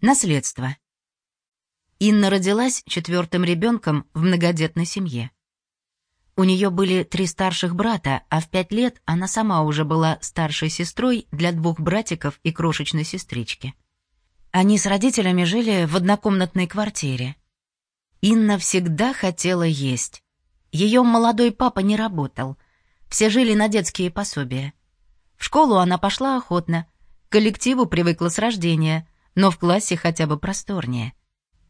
Наследство. Инна родилась четвертым ребенком в многодетной семье. У нее были три старших брата, а в пять лет она сама уже была старшей сестрой для двух братиков и крошечной сестрички. Они с родителями жили в однокомнатной квартире. Инна всегда хотела есть. Ее молодой папа не работал. Все жили на детские пособия. В школу она пошла охотно. К коллективу привыкла с рождения, но в классе хотя бы просторнее.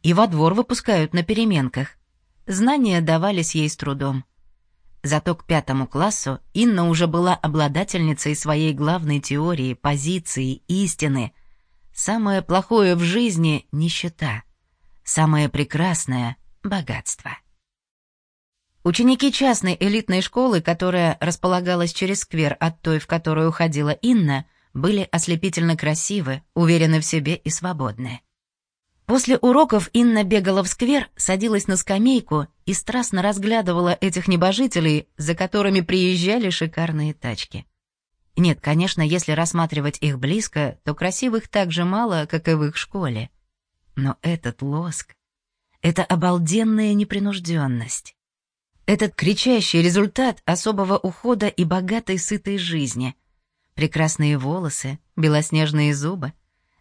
И во двор выпускают на переменках. Знания давались ей с трудом. Зато к пятому классу Инна уже была обладательницей своей главной теории, позиции, истины. Самое плохое в жизни — нищета. Самое прекрасное — богатство. Ученики частной элитной школы, которая располагалась через сквер от той, в которую ходила Инна, были ослепительно красивы, уверены в себе и свободны. После уроков Инна бегала в сквер, садилась на скамейку и страстно разглядывала этих небожителей, за которыми приезжали шикарные тачки. Нет, конечно, если рассматривать их близко, то красивых так же мало, как и в их школе. Но этот лоск, это обалденная непринужденность, этот кричащий результат особого ухода и богатой сытой жизни, прекрасные волосы, белоснежные зубы,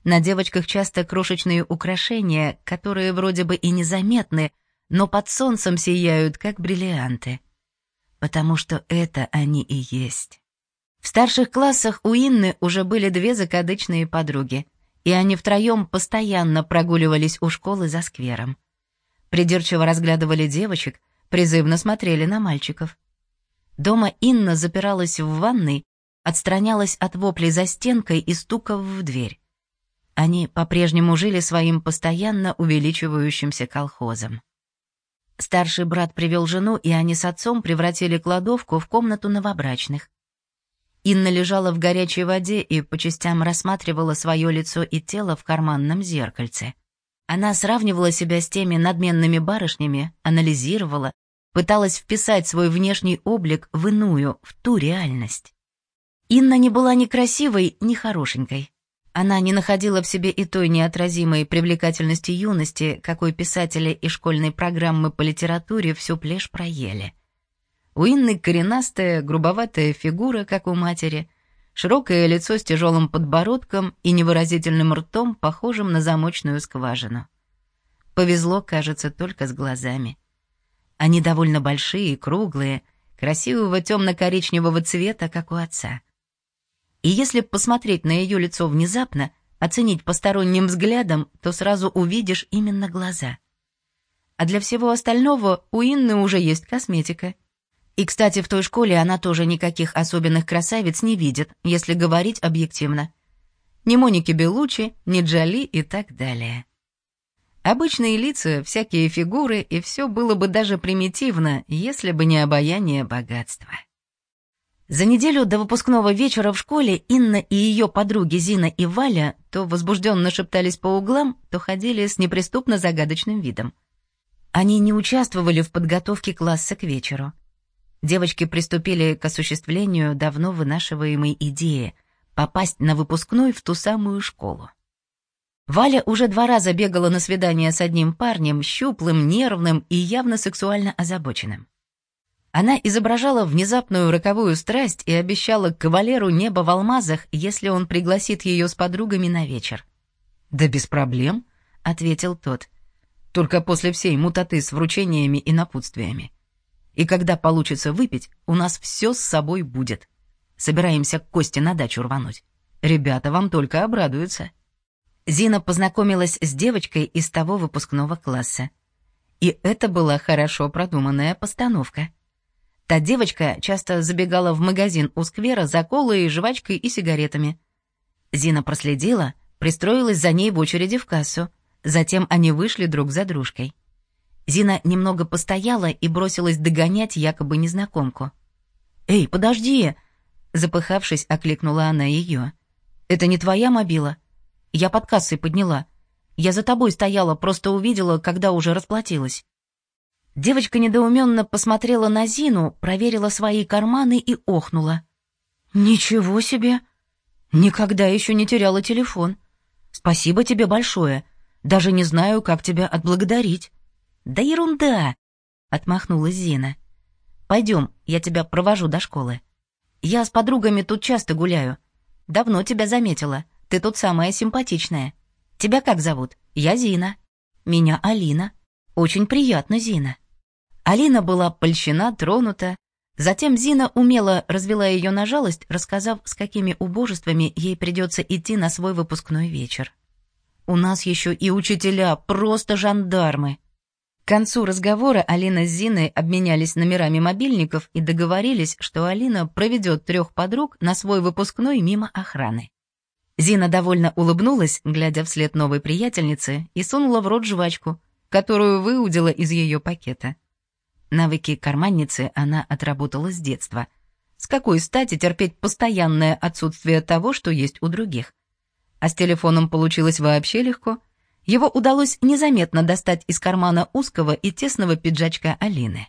на девочках часто крошечные украшения, которые вроде бы и незаметны, но под солнцем сияют, как бриллианты. Потому что это они и есть. В старших классах у Инны уже были две закадычные подруги, и они втроем постоянно прогуливались у школы за сквером. Придирчиво разглядывали девочек, призывно смотрели на мальчиков. Дома Инна запиралась в ванной, отстранялась от воплей за стенкой и стуков в дверь. Они по-прежнему жили своим постоянно увеличивающимся колхозом. Старший брат привел жену, и они с отцом превратили кладовку в комнату новобрачных. Инна лежала в горячей воде и по частям рассматривала свое лицо и тело в карманном зеркальце. Она сравнивала себя с теми надменными барышнями, анализировала, пыталась вписать свой внешний облик в иную, в ту реальность. Инна не была ни красивой, ни хорошенькой. Она не находила в себе и той неотразимой привлекательности юности, какой писатели и школьной программы по литературе всю плешь проели. У Инны коренастая, грубоватая фигура, как у матери, широкое лицо с тяжелым подбородком и невыразительным ртом, похожим на замочную скважину. Повезло, кажется, только с глазами. Они довольно большие, круглые, красивого темно-коричневого цвета, как у отца. И если посмотреть на ее лицо внезапно, оценить посторонним взглядом, то сразу увидишь именно глаза. А для всего остального у Инны уже есть косметика. И, кстати, в той школе она тоже никаких особенных красавиц не видит, если говорить объективно. Ни Моники Белучи, ни Джоли и так далее. Обычные лица, всякие фигуры, и все было бы даже примитивно, если бы не обаяние богатства. За неделю до выпускного вечера в школе Инна и ее подруги Зина и Валя то возбужденно шептались по углам, то ходили с неприступно загадочным видом. Они не участвовали в подготовке класса к вечеру. Девочки приступили к осуществлению давно вынашиваемой идеи — попасть на выпускной в ту самую школу. Валя уже два раза бегала на свидание с одним парнем, щуплым, нервным и явно сексуально озабоченным. Она изображала внезапную роковую страсть и обещала кавалеру небо в алмазах, если он пригласит ее с подругами на вечер. «Да без проблем», — ответил тот. «Только после всей мутаты с вручениями и напутствиями. И когда получится выпить, у нас все с собой будет. Собираемся к Косте на дачу рвануть. Ребята вам только обрадуются». Зина познакомилась с девочкой из того выпускного класса. И это была хорошо продуманная постановка — Та девочка часто забегала в магазин у сквера за колой, жвачкой и сигаретами. Зина проследила, пристроилась за ней в очереди в кассу. Затем они вышли друг за дружкой. Зина немного постояла и бросилась догонять якобы незнакомку. «Эй, подожди!» Запыхавшись, окликнула она ее. «Это не твоя мобила? Я под кассой подняла. Я за тобой стояла, просто увидела, когда уже расплатилась». Девочка недоуменно посмотрела на Зину, проверила свои карманы и охнула. «Ничего себе! Никогда еще не теряла телефон. Спасибо тебе большое. Даже не знаю, как тебя отблагодарить». «Да ерунда!» — отмахнулась Зина. «Пойдем, я тебя провожу до школы. Я с подругами тут часто гуляю. Давно тебя заметила. Ты тут самая симпатичная. Тебя как зовут? Я Зина. Меня Алина. Очень приятно, Зина». Алина была польщена, тронута. Затем Зина умело развела ее на жалость, рассказав, с какими убожествами ей придется идти на свой выпускной вечер. «У нас еще и учителя, просто жандармы», к концу разговора Алина с Зиной обменялись номерами мобильников и договорились, что Алина проведет трех подруг на свой выпускной мимо охраны. Зина довольно улыбнулась, глядя вслед новой приятельницы, и сунула в рот жвачку, которую выудила из ее пакета. Навыки карманницы она отработала с детства. С какой стати терпеть постоянное отсутствие того, что есть у других? А с телефоном получилось вообще легко — его удалось незаметно достать из кармана узкого и тесного пиджачка Алины.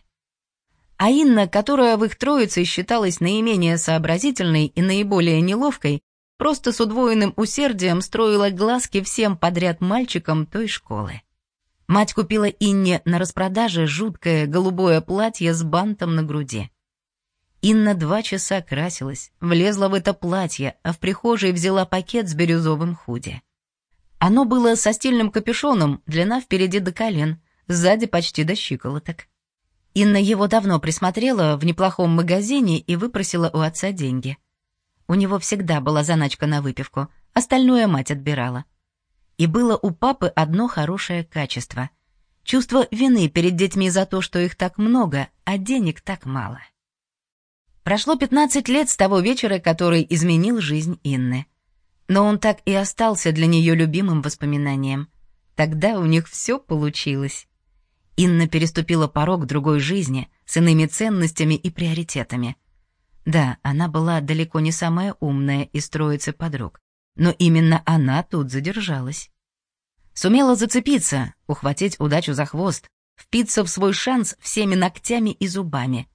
А Инна, которая в их троице считалась наименее сообразительной и наиболее неловкой, просто с удвоенным усердием строила глазки всем подряд мальчикам той школы. Мать купила Инне на распродаже жуткое голубое платье с бантом на груди. Инна два часа красилась, влезла в это платье, а в прихожей взяла пакет с бирюзовым худи. Оно было со стильным капюшоном, длина впереди до колен, сзади почти до щиколоток. Инна его давно присмотрела в неплохом магазине и выпросила у отца деньги. У него всегда была заначка на выпивку, остальное мать отбирала. И было у папы одно хорошее качество — чувство вины перед детьми за то, что их так много, а денег так мало. Прошло 15 лет с того вечера, который изменил жизнь Инны. Но он так и остался для нее любимым воспоминанием. Тогда у них все получилось. Инна переступила порог другой жизни с иными ценностями и приоритетами. Да, она была далеко не самая умная из троицы подруг, но именно она тут задержалась. Сумела зацепиться, ухватить удачу за хвост, впиться в свой шанс всеми ногтями и зубами.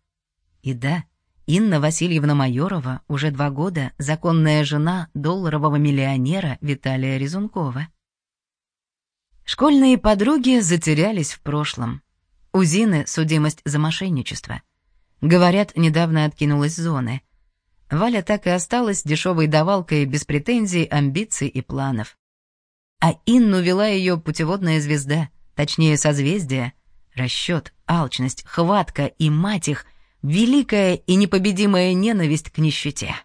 И да, Инна Васильевна Майорова уже два года законная жена долларового миллионера Виталия Резункова. Школьные подруги затерялись в прошлом. У Зины судимость за мошенничество. Говорят, недавно откинулась зоны. Валя так и осталась дешевой давалкой без претензий, амбиций и планов. А Инну вела ее путеводная звезда, точнее созвездие, расчет, алчность, хватка и, мать их, великая и непобедимая ненависть к нищете.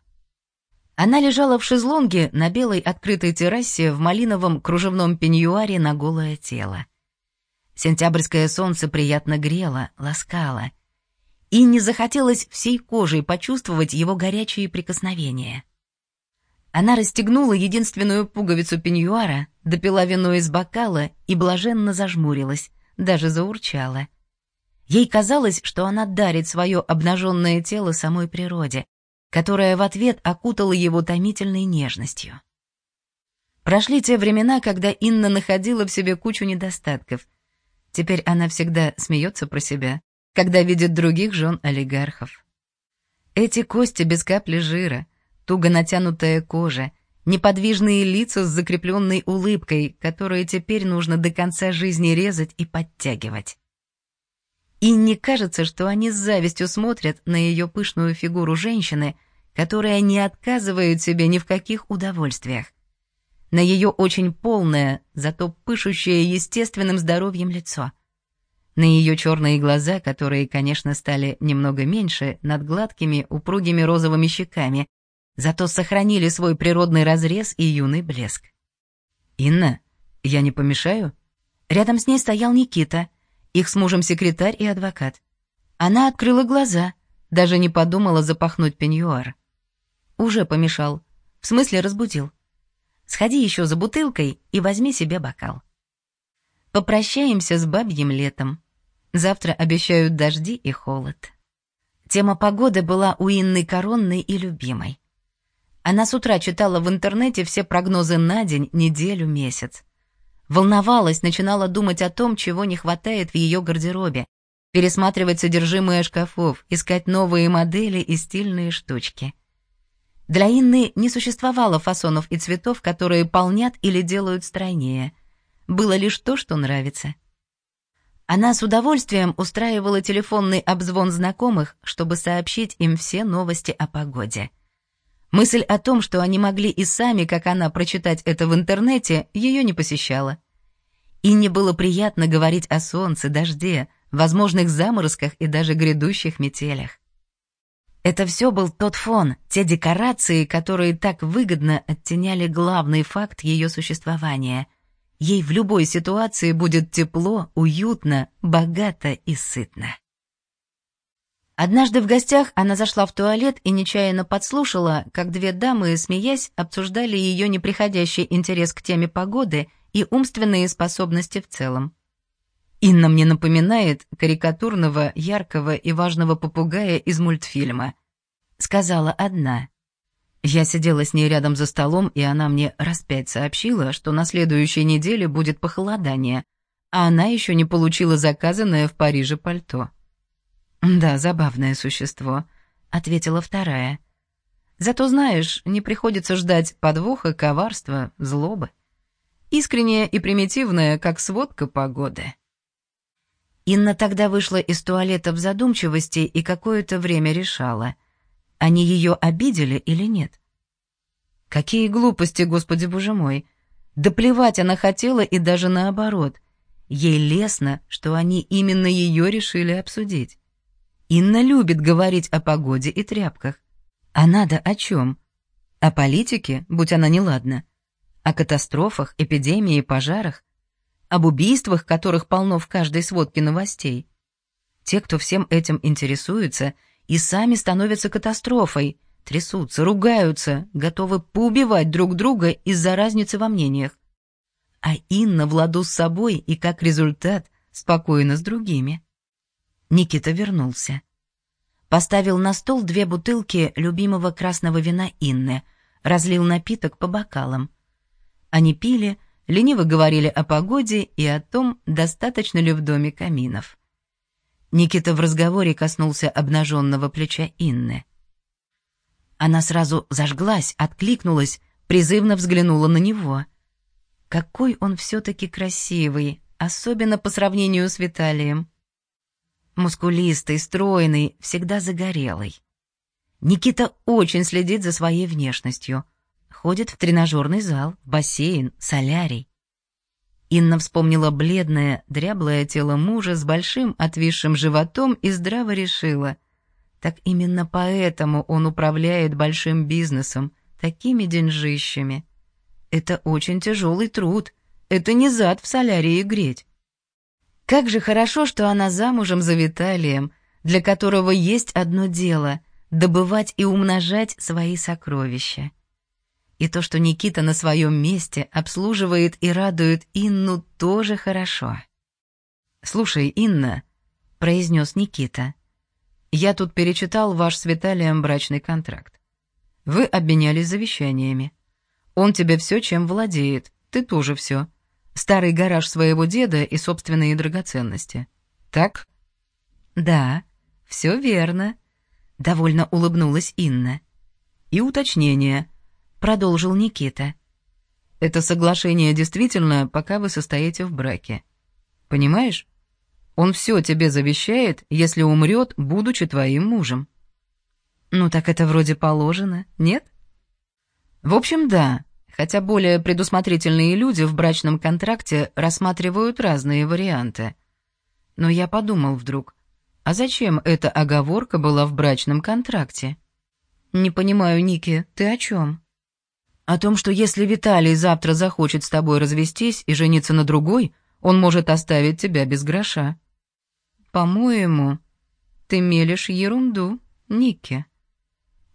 Она лежала в шезлонге на белой открытой террасе в малиновом кружевном пеньюаре на голое тело. Сентябрьское солнце приятно грело, ласкало. И не захотелось всей кожей почувствовать его горячие прикосновения. Она расстегнула единственную пуговицу пеньюара, допила вино из бокала и блаженно зажмурилась, даже заурчала — Ей казалось, что она дарит свое обнаженное тело самой природе, которая в ответ окутала его томительной нежностью. Прошли те времена, когда Инна находила в себе кучу недостатков. Теперь она всегда смеется про себя, когда видит других жен олигархов. Эти кости без капли жира, туго натянутая кожа, неподвижные лица с закрепленной улыбкой, которые теперь нужно до конца жизни резать и подтягивать. И не кажется, что они с завистью смотрят на ее пышную фигуру женщины, которая не отказывает себе ни в каких удовольствиях. На ее очень полное, зато пышущее естественным здоровьем лицо. На ее черные глаза, которые, конечно, стали немного меньше, над гладкими, упругими розовыми щеками, зато сохранили свой природный разрез и юный блеск. «Инна, я не помешаю?» Рядом с ней стоял Никита — их с мужем секретарь и адвокат. Она открыла глаза, даже не подумала запахнуть пеньюар. Уже помешал. В смысле разбудил. Сходи еще за бутылкой и возьми себе бокал. Попрощаемся с бабьим летом. Завтра обещают дожди и холод. Тема погоды была у Инны коронной и любимой. Она с утра читала в интернете все прогнозы на день, неделю, месяц. Волновалась, начинала думать о том, чего не хватает в ее гардеробе, пересматривать содержимое шкафов, искать новые модели и стильные штучки. Для Инны не существовало фасонов и цветов, которые полнят или делают стройнее. Было лишь то, что нравится. Она с удовольствием устраивала телефонный обзвон знакомых, чтобы сообщить им все новости о погоде. Мысль о том, что они могли и сами, как она, прочитать это в интернете, ее не посещала. И не было приятно говорить о солнце, дожде, возможных заморозках и даже грядущих метелях. Это все был тот фон, те декорации, которые так выгодно оттеняли главный факт ее существования. Ей в любой ситуации будет тепло, уютно, богато и сытно. Однажды в гостях она зашла в туалет и нечаянно подслушала, как две дамы, смеясь, обсуждали ее неприходящий интерес к теме погоды и умственные способности в целом. Инна мне напоминает карикатурного, яркого и важного попугая из мультфильма. Сказала одна. Я сидела с ней рядом за столом, и она мне раз пять сообщила, что на следующей неделе будет похолодание, а она еще не получила заказанное в Париже пальто. «Да, забавное существо», — ответила вторая. «Зато, знаешь, не приходится ждать подвоха, коварства, злобы. Искренняя и примитивная, как сводка погоды». Инна тогда вышла из туалета в задумчивости и какое-то время решала, они ее обидели или нет. Какие глупости, господи боже мой. Да плевать она хотела и даже наоборот. Ей лестно, что они именно ее решили обсудить. Инна любит говорить о погоде и тряпках. А надо о чем? О политике, будь она неладна. О катастрофах, эпидемии, пожарах об убийствах, которых полно в каждой сводке новостей. Те, кто всем этим интересуется, и сами становятся катастрофой, трясутся, ругаются, готовы поубивать друг друга из-за разницы во мнениях. А Инна в ладу с собой и, как результат, спокойно с другими. Никита вернулся. Поставил на стол две бутылки любимого красного вина Инны, разлил напиток по бокалам. Они пили, лениво говорили о погоде и о том, достаточно ли в доме каминов. Никита в разговоре коснулся обнаженного плеча Инны. Она сразу зажглась, откликнулась, призывно взглянула на него. Какой он все-таки красивый, особенно по сравнению с Виталием. Мускулистый, стройный, всегда загорелый. Никита очень следит за своей внешностью — Ходит в тренажерный зал, бассейн, солярий. Инна вспомнила бледное, дряблое тело мужа с большим отвисшим животом и здраво решила. Так именно поэтому он управляет большим бизнесом, такими деньжищами. Это очень тяжелый труд, это не зад в солярии греть. Как же хорошо, что она замужем за Виталием, для которого есть одно дело — добывать и умножать свои сокровища. И то, что Никита на своем месте обслуживает и радует Инну, тоже хорошо. «Слушай, Инна», — произнес Никита, — «я тут перечитал ваш с Виталием брачный контракт. Вы обменялись завещаниями. Он тебе все, чем владеет, ты тоже все. Старый гараж своего деда и собственные драгоценности. Так?» «Да, все верно», — довольно улыбнулась Инна. «И уточнение — продолжил Никита. Это соглашение действительно, пока вы состоите в браке. Понимаешь? Он все тебе завещает, если умрет, будучи твоим мужем. Ну так это вроде положено, нет? В общем, да, хотя более предусмотрительные люди в брачном контракте рассматривают разные варианты. Но я подумал вдруг, а зачем эта оговорка была в брачном контракте? Не понимаю, Ники, ты о чем? О том, что если Виталий завтра захочет с тобой развестись и жениться на другой, он может оставить тебя без гроша. По-моему, ты мелешь ерунду, Никки,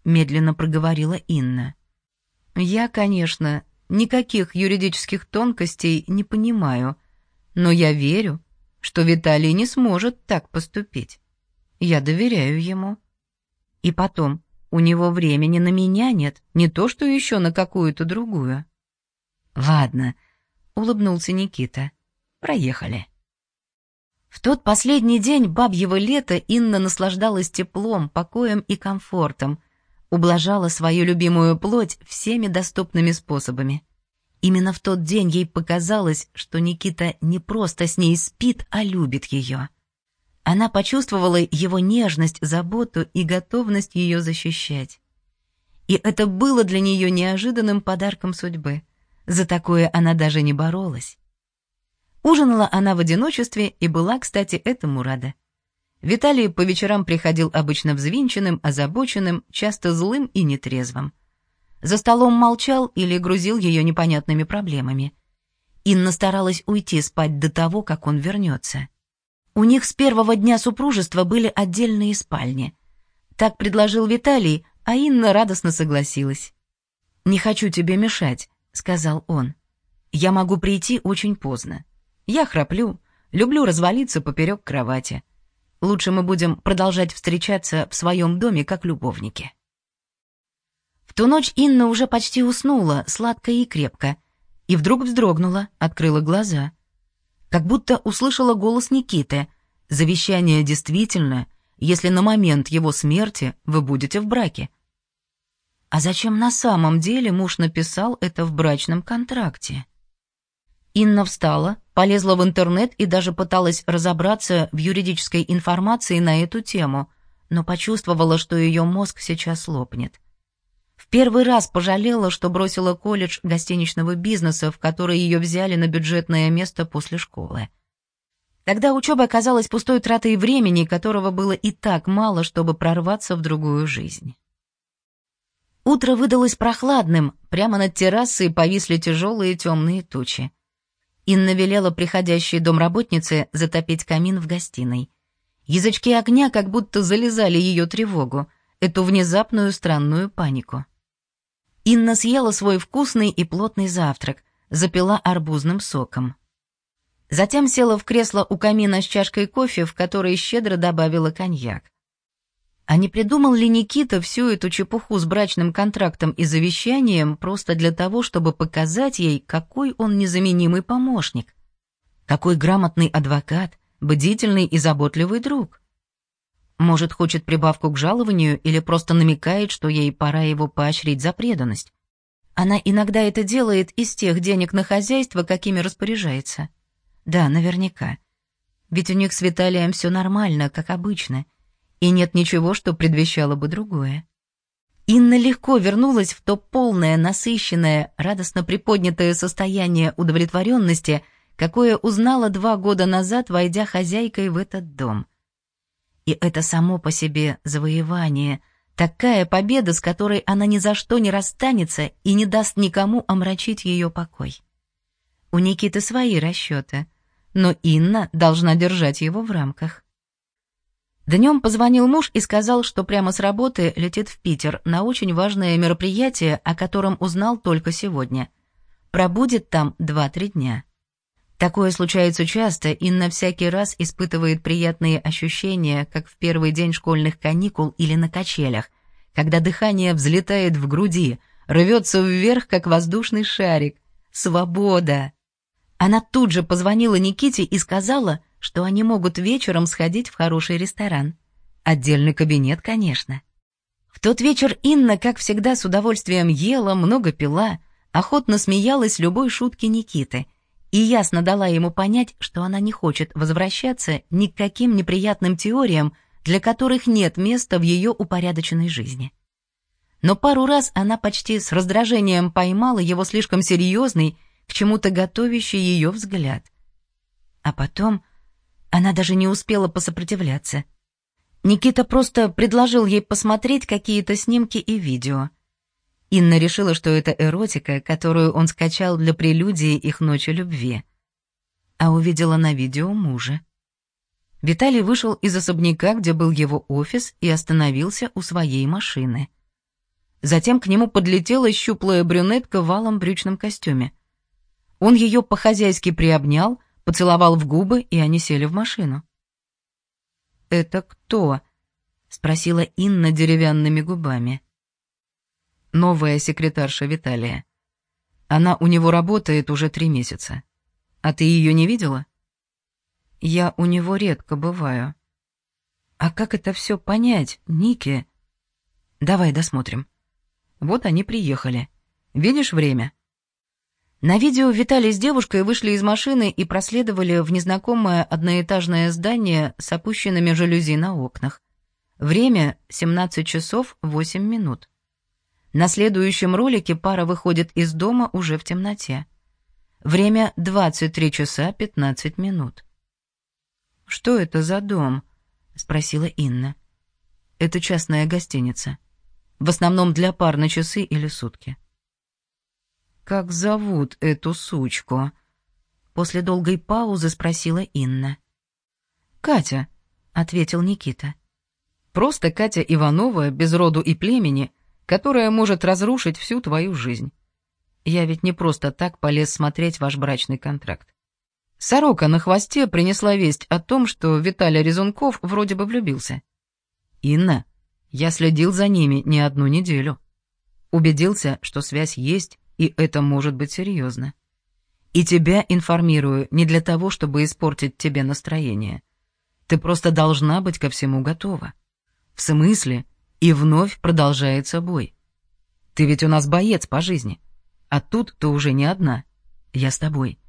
медленно проговорила Инна. Я, конечно, никаких юридических тонкостей не понимаю, но я верю, что Виталий не сможет так поступить. Я доверяю ему. И потом, у него времени на меня нет, не то что еще на какую-то другую. Ладно, улыбнулся Никита. Проехали. В тот последний день бабьего лета Инна наслаждалась теплом, покоем и комфортом, ублажала свою любимую плоть всеми доступными способами. Именно в тот день ей показалось, что Никита не просто с ней спит, а любит ее. Она почувствовала его нежность, заботу и готовность ее защищать. И это было для нее неожиданным подарком судьбы. За такое она даже не боролась. Ужинала она в одиночестве и была, кстати, этому рада. Виталий по вечерам приходил обычно взвинченным, озабоченным, часто злым и нетрезвым. За столом молчал или грузил ее непонятными проблемами. Инна старалась уйти спать до того, как он вернется. У них с первого дня супружества были отдельные спальни. Так предложил Виталий, а Инна радостно согласилась. «Не хочу тебе мешать», — сказал он. «Я могу прийти очень поздно. Я храплю, люблю развалиться поперек кровати. Лучше мы будем продолжать встречаться в своем доме как любовники». В ту ночь Инна уже почти уснула, сладко и крепко, и вдруг вздрогнула, открыла глаза — как будто услышала голос Никиты. «Завещание действительно, если на момент его смерти вы будете в браке». А зачем на самом деле муж написал это в брачном контракте? Инна встала, полезла в интернет и даже пыталась разобраться в юридической информации на эту тему, но почувствовала, что ее мозг сейчас лопнет. В первый раз пожалела, что бросила колледж гостиничного бизнеса, в который ее взяли на бюджетное место после школы. Тогда учеба оказалась пустой тратой времени, которого было и так мало, чтобы прорваться в другую жизнь. Утро выдалось прохладным, прямо над террасой повисли тяжелые темные тучи. Инна велела приходящей домработнице затопить камин в гостиной. Язычки огня как будто залезали ее тревогу, эту внезапную странную панику. Инна съела свой вкусный и плотный завтрак, запила арбузным соком. Затем села в кресло у камина с чашкой кофе, в которой щедро добавила коньяк. А не придумал ли Никита всю эту чепуху с брачным контрактом и завещанием просто для того, чтобы показать ей, какой он незаменимый помощник? Какой грамотный адвокат, бдительный и заботливый друг? Может, хочет прибавку к жалованию или просто намекает, что ей пора его поощрить за преданность. Она иногда это делает из тех денег на хозяйство, какими распоряжается. Да, наверняка. Ведь у них с Виталием все нормально, как обычно, и нет ничего, что предвещало бы другое. Инна легко вернулась в то полное, насыщенное, радостно приподнятое состояние удовлетворенности, какое узнала два года назад, войдя хозяйкой в этот дом — и это само по себе завоевание, такая победа, с которой она ни за что не расстанется и не даст никому омрачить ее покой. У Никиты свои расчеты, но Инна должна держать его в рамках. Днем позвонил муж и сказал, что прямо с работы летит в Питер на очень важное мероприятие, о котором узнал только сегодня. Пробудет там два-три дня. Такое случается часто, и на всякий раз испытывает приятные ощущения, как в первый день школьных каникул или на качелях, когда дыхание взлетает в груди, рвется вверх, как воздушный шарик. Свобода! Она тут же позвонила Никите и сказала, что они могут вечером сходить в хороший ресторан. Отдельный кабинет, конечно. В тот вечер Инна, как всегда, с удовольствием ела, много пила, охотно смеялась любой шутке Никиты — и ясно дала ему понять, что она не хочет возвращаться ни к каким неприятным теориям, для которых нет места в ее упорядоченной жизни. Но пару раз она почти с раздражением поймала его слишком серьезный, к чему-то готовящий ее взгляд. А потом она даже не успела посопротивляться. Никита просто предложил ей посмотреть какие-то снимки и видео — Инна решила, что это эротика, которую он скачал для прелюдии их ночи любви. А увидела на видео мужа. Виталий вышел из особняка, где был его офис, и остановился у своей машины. Затем к нему подлетела щуплая брюнетка в валом брючном костюме. Он ее по-хозяйски приобнял, поцеловал в губы, и они сели в машину. «Это кто?» — спросила Инна деревянными губами новая секретарша Виталия. Она у него работает уже три месяца. А ты ее не видела? Я у него редко бываю. А как это все понять, Ники? Давай досмотрим. Вот они приехали. Видишь время? На видео Виталий с девушкой вышли из машины и проследовали в незнакомое одноэтажное здание с опущенными жалюзи на окнах. Время — 17 часов 8 минут. На следующем ролике пара выходит из дома уже в темноте. Время 23 часа 15 минут. «Что это за дом?» — спросила Инна. «Это частная гостиница. В основном для пар на часы или сутки». «Как зовут эту сучку?» После долгой паузы спросила Инна. «Катя», — ответил Никита. «Просто Катя Иванова без роду и племени — которая может разрушить всю твою жизнь. Я ведь не просто так полез смотреть ваш брачный контракт. Сорока на хвосте принесла весть о том, что Виталий Резунков вроде бы влюбился. Инна, я следил за ними не одну неделю. Убедился, что связь есть, и это может быть серьезно. И тебя информирую не для того, чтобы испортить тебе настроение. Ты просто должна быть ко всему готова. В смысле, и вновь продолжается бой. Ты ведь у нас боец по жизни. А тут ты уже не одна. Я с тобой.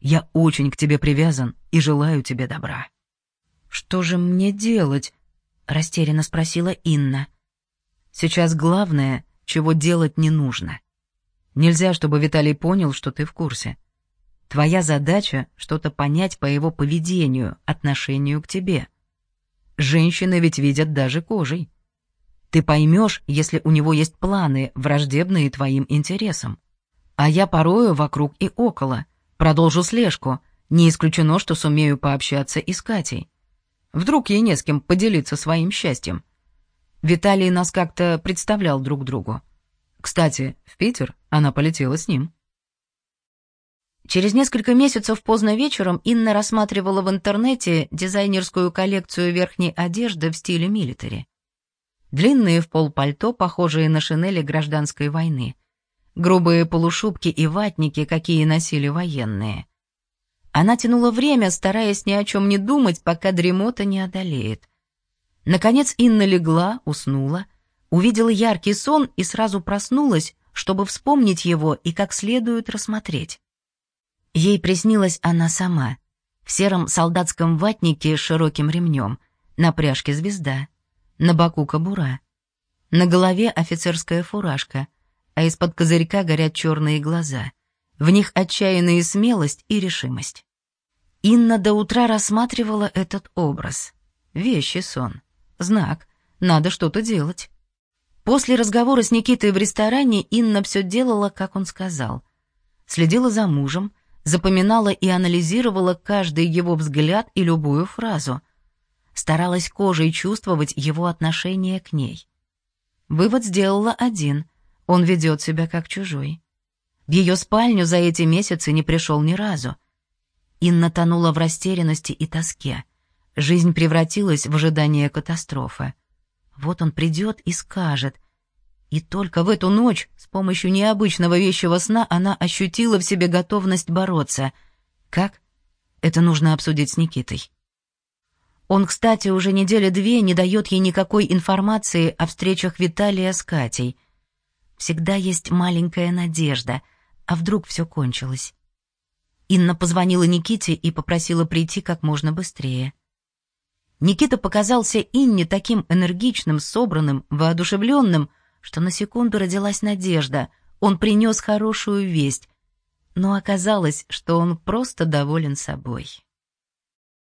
Я очень к тебе привязан и желаю тебе добра. Что же мне делать? Растерянно спросила Инна. Сейчас главное, чего делать не нужно. Нельзя, чтобы Виталий понял, что ты в курсе. Твоя задача — что-то понять по его поведению, отношению к тебе. Женщины ведь видят даже кожей. Ты поймешь, если у него есть планы, враждебные твоим интересам. А я порою вокруг и около. Продолжу слежку. Не исключено, что сумею пообщаться и с Катей. Вдруг ей не с кем поделиться своим счастьем. Виталий нас как-то представлял друг другу. Кстати, в Питер она полетела с ним. Через несколько месяцев поздно вечером Инна рассматривала в интернете дизайнерскую коллекцию верхней одежды в стиле милитари. Длинные в пол пальто, похожие на шинели гражданской войны. Грубые полушубки и ватники, какие носили военные. Она тянула время, стараясь ни о чем не думать, пока дремота не одолеет. Наконец Инна легла, уснула, увидела яркий сон и сразу проснулась, чтобы вспомнить его и как следует рассмотреть. Ей приснилась она сама, в сером солдатском ватнике с широким ремнем, на пряжке звезда. На боку кобура. На голове офицерская фуражка, а из-под козырька горят черные глаза. В них отчаянная смелость и решимость. Инна до утра рассматривала этот образ. Вещий сон. Знак. Надо что-то делать. После разговора с Никитой в ресторане Инна все делала, как он сказал. Следила за мужем, запоминала и анализировала каждый его взгляд и любую фразу — старалась кожей чувствовать его отношение к ней. Вывод сделала один — он ведет себя как чужой. В ее спальню за эти месяцы не пришел ни разу. Инна тонула в растерянности и тоске. Жизнь превратилась в ожидание катастрофы. Вот он придет и скажет. И только в эту ночь, с помощью необычного вещего сна, она ощутила в себе готовность бороться. Как? Это нужно обсудить с Никитой. Он, кстати, уже недели две не дает ей никакой информации о встречах Виталия с Катей. Всегда есть маленькая надежда, а вдруг все кончилось. Инна позвонила Никите и попросила прийти как можно быстрее. Никита показался Инне таким энергичным, собранным, воодушевленным, что на секунду родилась надежда. Он принес хорошую весть, но оказалось, что он просто доволен собой.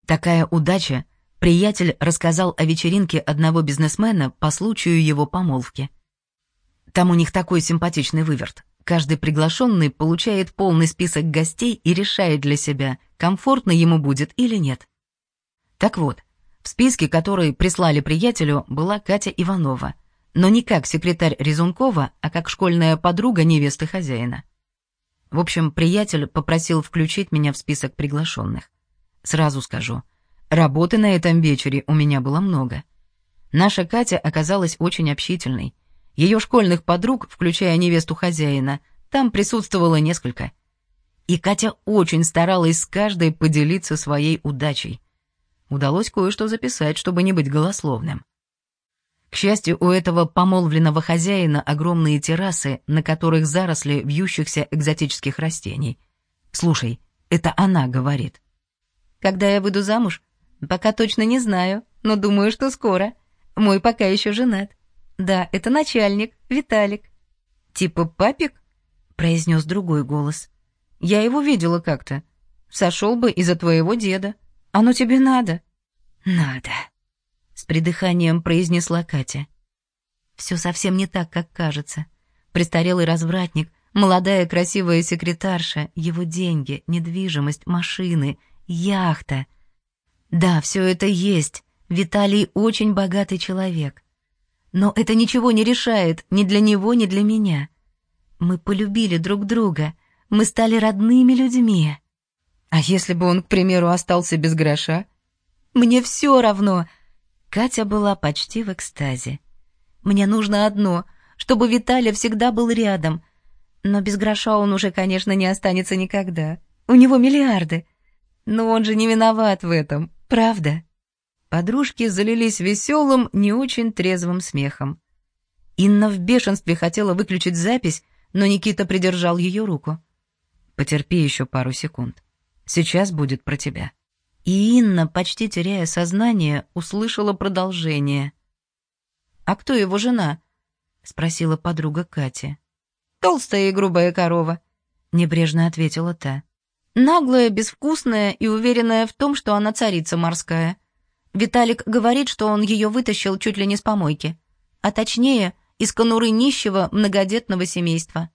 Такая удача — Приятель рассказал о вечеринке одного бизнесмена по случаю его помолвки. Там у них такой симпатичный выверт. Каждый приглашенный получает полный список гостей и решает для себя, комфортно ему будет или нет. Так вот, в списке, который прислали приятелю, была Катя Иванова, но не как секретарь Резункова, а как школьная подруга невесты хозяина. В общем, приятель попросил включить меня в список приглашенных. Сразу скажу — Работы на этом вечере у меня было много. Наша Катя оказалась очень общительной. Ее школьных подруг, включая невесту хозяина, там присутствовало несколько. И Катя очень старалась с каждой поделиться своей удачей. Удалось кое-что записать, чтобы не быть голословным. К счастью, у этого помолвленного хозяина огромные террасы, на которых заросли вьющихся экзотических растений. Слушай, это она говорит. Когда я выйду замуж? Пока точно не знаю, но думаю, что скоро. Мой пока еще женат. Да, это начальник, Виталик. Типа папик? произнес другой голос. Я его видела как-то. Сошел бы из-за твоего деда. Оно тебе надо. Надо, с придыханием произнесла Катя. Все совсем не так, как кажется. Престарелый развратник, молодая красивая секретарша, его деньги, недвижимость, машины, яхта. Да, все это есть. Виталий очень богатый человек. Но это ничего не решает ни для него, ни для меня. Мы полюбили друг друга, мы стали родными людьми. А если бы он, к примеру, остался без гроша? Мне все равно. Катя была почти в экстазе. Мне нужно одно, чтобы Виталя всегда был рядом. Но без гроша он уже, конечно, не останется никогда. У него миллиарды. Но он же не виноват в этом, правда? Подружки залились веселым, не очень трезвым смехом. Инна в бешенстве хотела выключить запись, но Никита придержал ее руку. «Потерпи еще пару секунд. Сейчас будет про тебя». И Инна, почти теряя сознание, услышала продолжение. «А кто его жена?» — спросила подруга Кати. «Толстая и грубая корова», — небрежно ответила та. «Наглая, безвкусная и уверенная в том, что она царица морская. Виталик говорит, что он ее вытащил чуть ли не с помойки, а точнее, из конуры нищего многодетного семейства.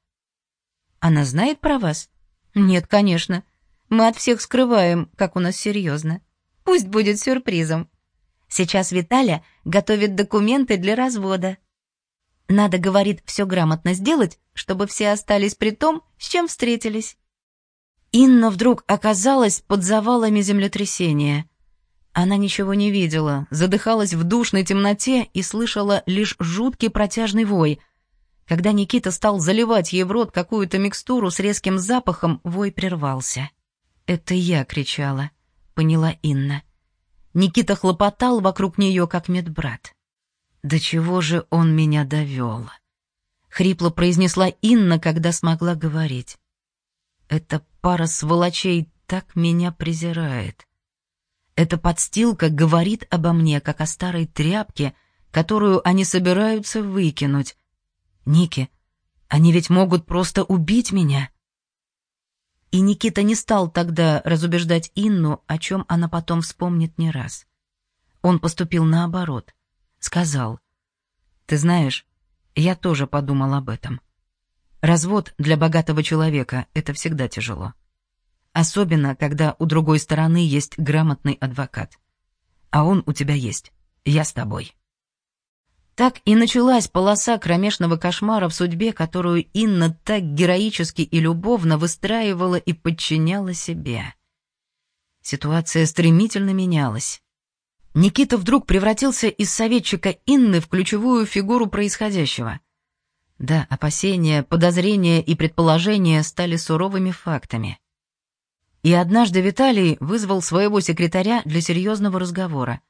Она знает про вас? Нет, конечно. Мы от всех скрываем, как у нас серьезно. Пусть будет сюрпризом. Сейчас Виталя готовит документы для развода. Надо, говорит, все грамотно сделать, чтобы все остались при том, с чем встретились. Инна вдруг оказалась под завалами землетрясения. Она ничего не видела, задыхалась в душной темноте и слышала лишь жуткий протяжный вой. Когда Никита стал заливать ей в рот какую-то микстуру с резким запахом, вой прервался. «Это я кричала», — поняла Инна. Никита хлопотал вокруг нее, как медбрат. «До чего же он меня довел?» — хрипло произнесла Инна, когда смогла говорить. «Эта пара сволочей так меня презирает». Эта подстилка говорит обо мне, как о старой тряпке, которую они собираются выкинуть. Ники, они ведь могут просто убить меня. И Никита не стал тогда разубеждать Инну, о чем она потом вспомнит не раз. Он поступил наоборот. Сказал, «Ты знаешь, я тоже подумал об этом. Развод для богатого человека — это всегда тяжело. Особенно, когда у другой стороны есть грамотный адвокат. А он у тебя есть. Я с тобой. Так и началась полоса кромешного кошмара в судьбе, которую Инна так героически и любовно выстраивала и подчиняла себе. Ситуация стремительно менялась. Никита вдруг превратился из советчика Инны в ключевую фигуру происходящего. Да, опасения, подозрения и предположения стали суровыми фактами. И однажды Виталий вызвал своего секретаря для серьезного разговора.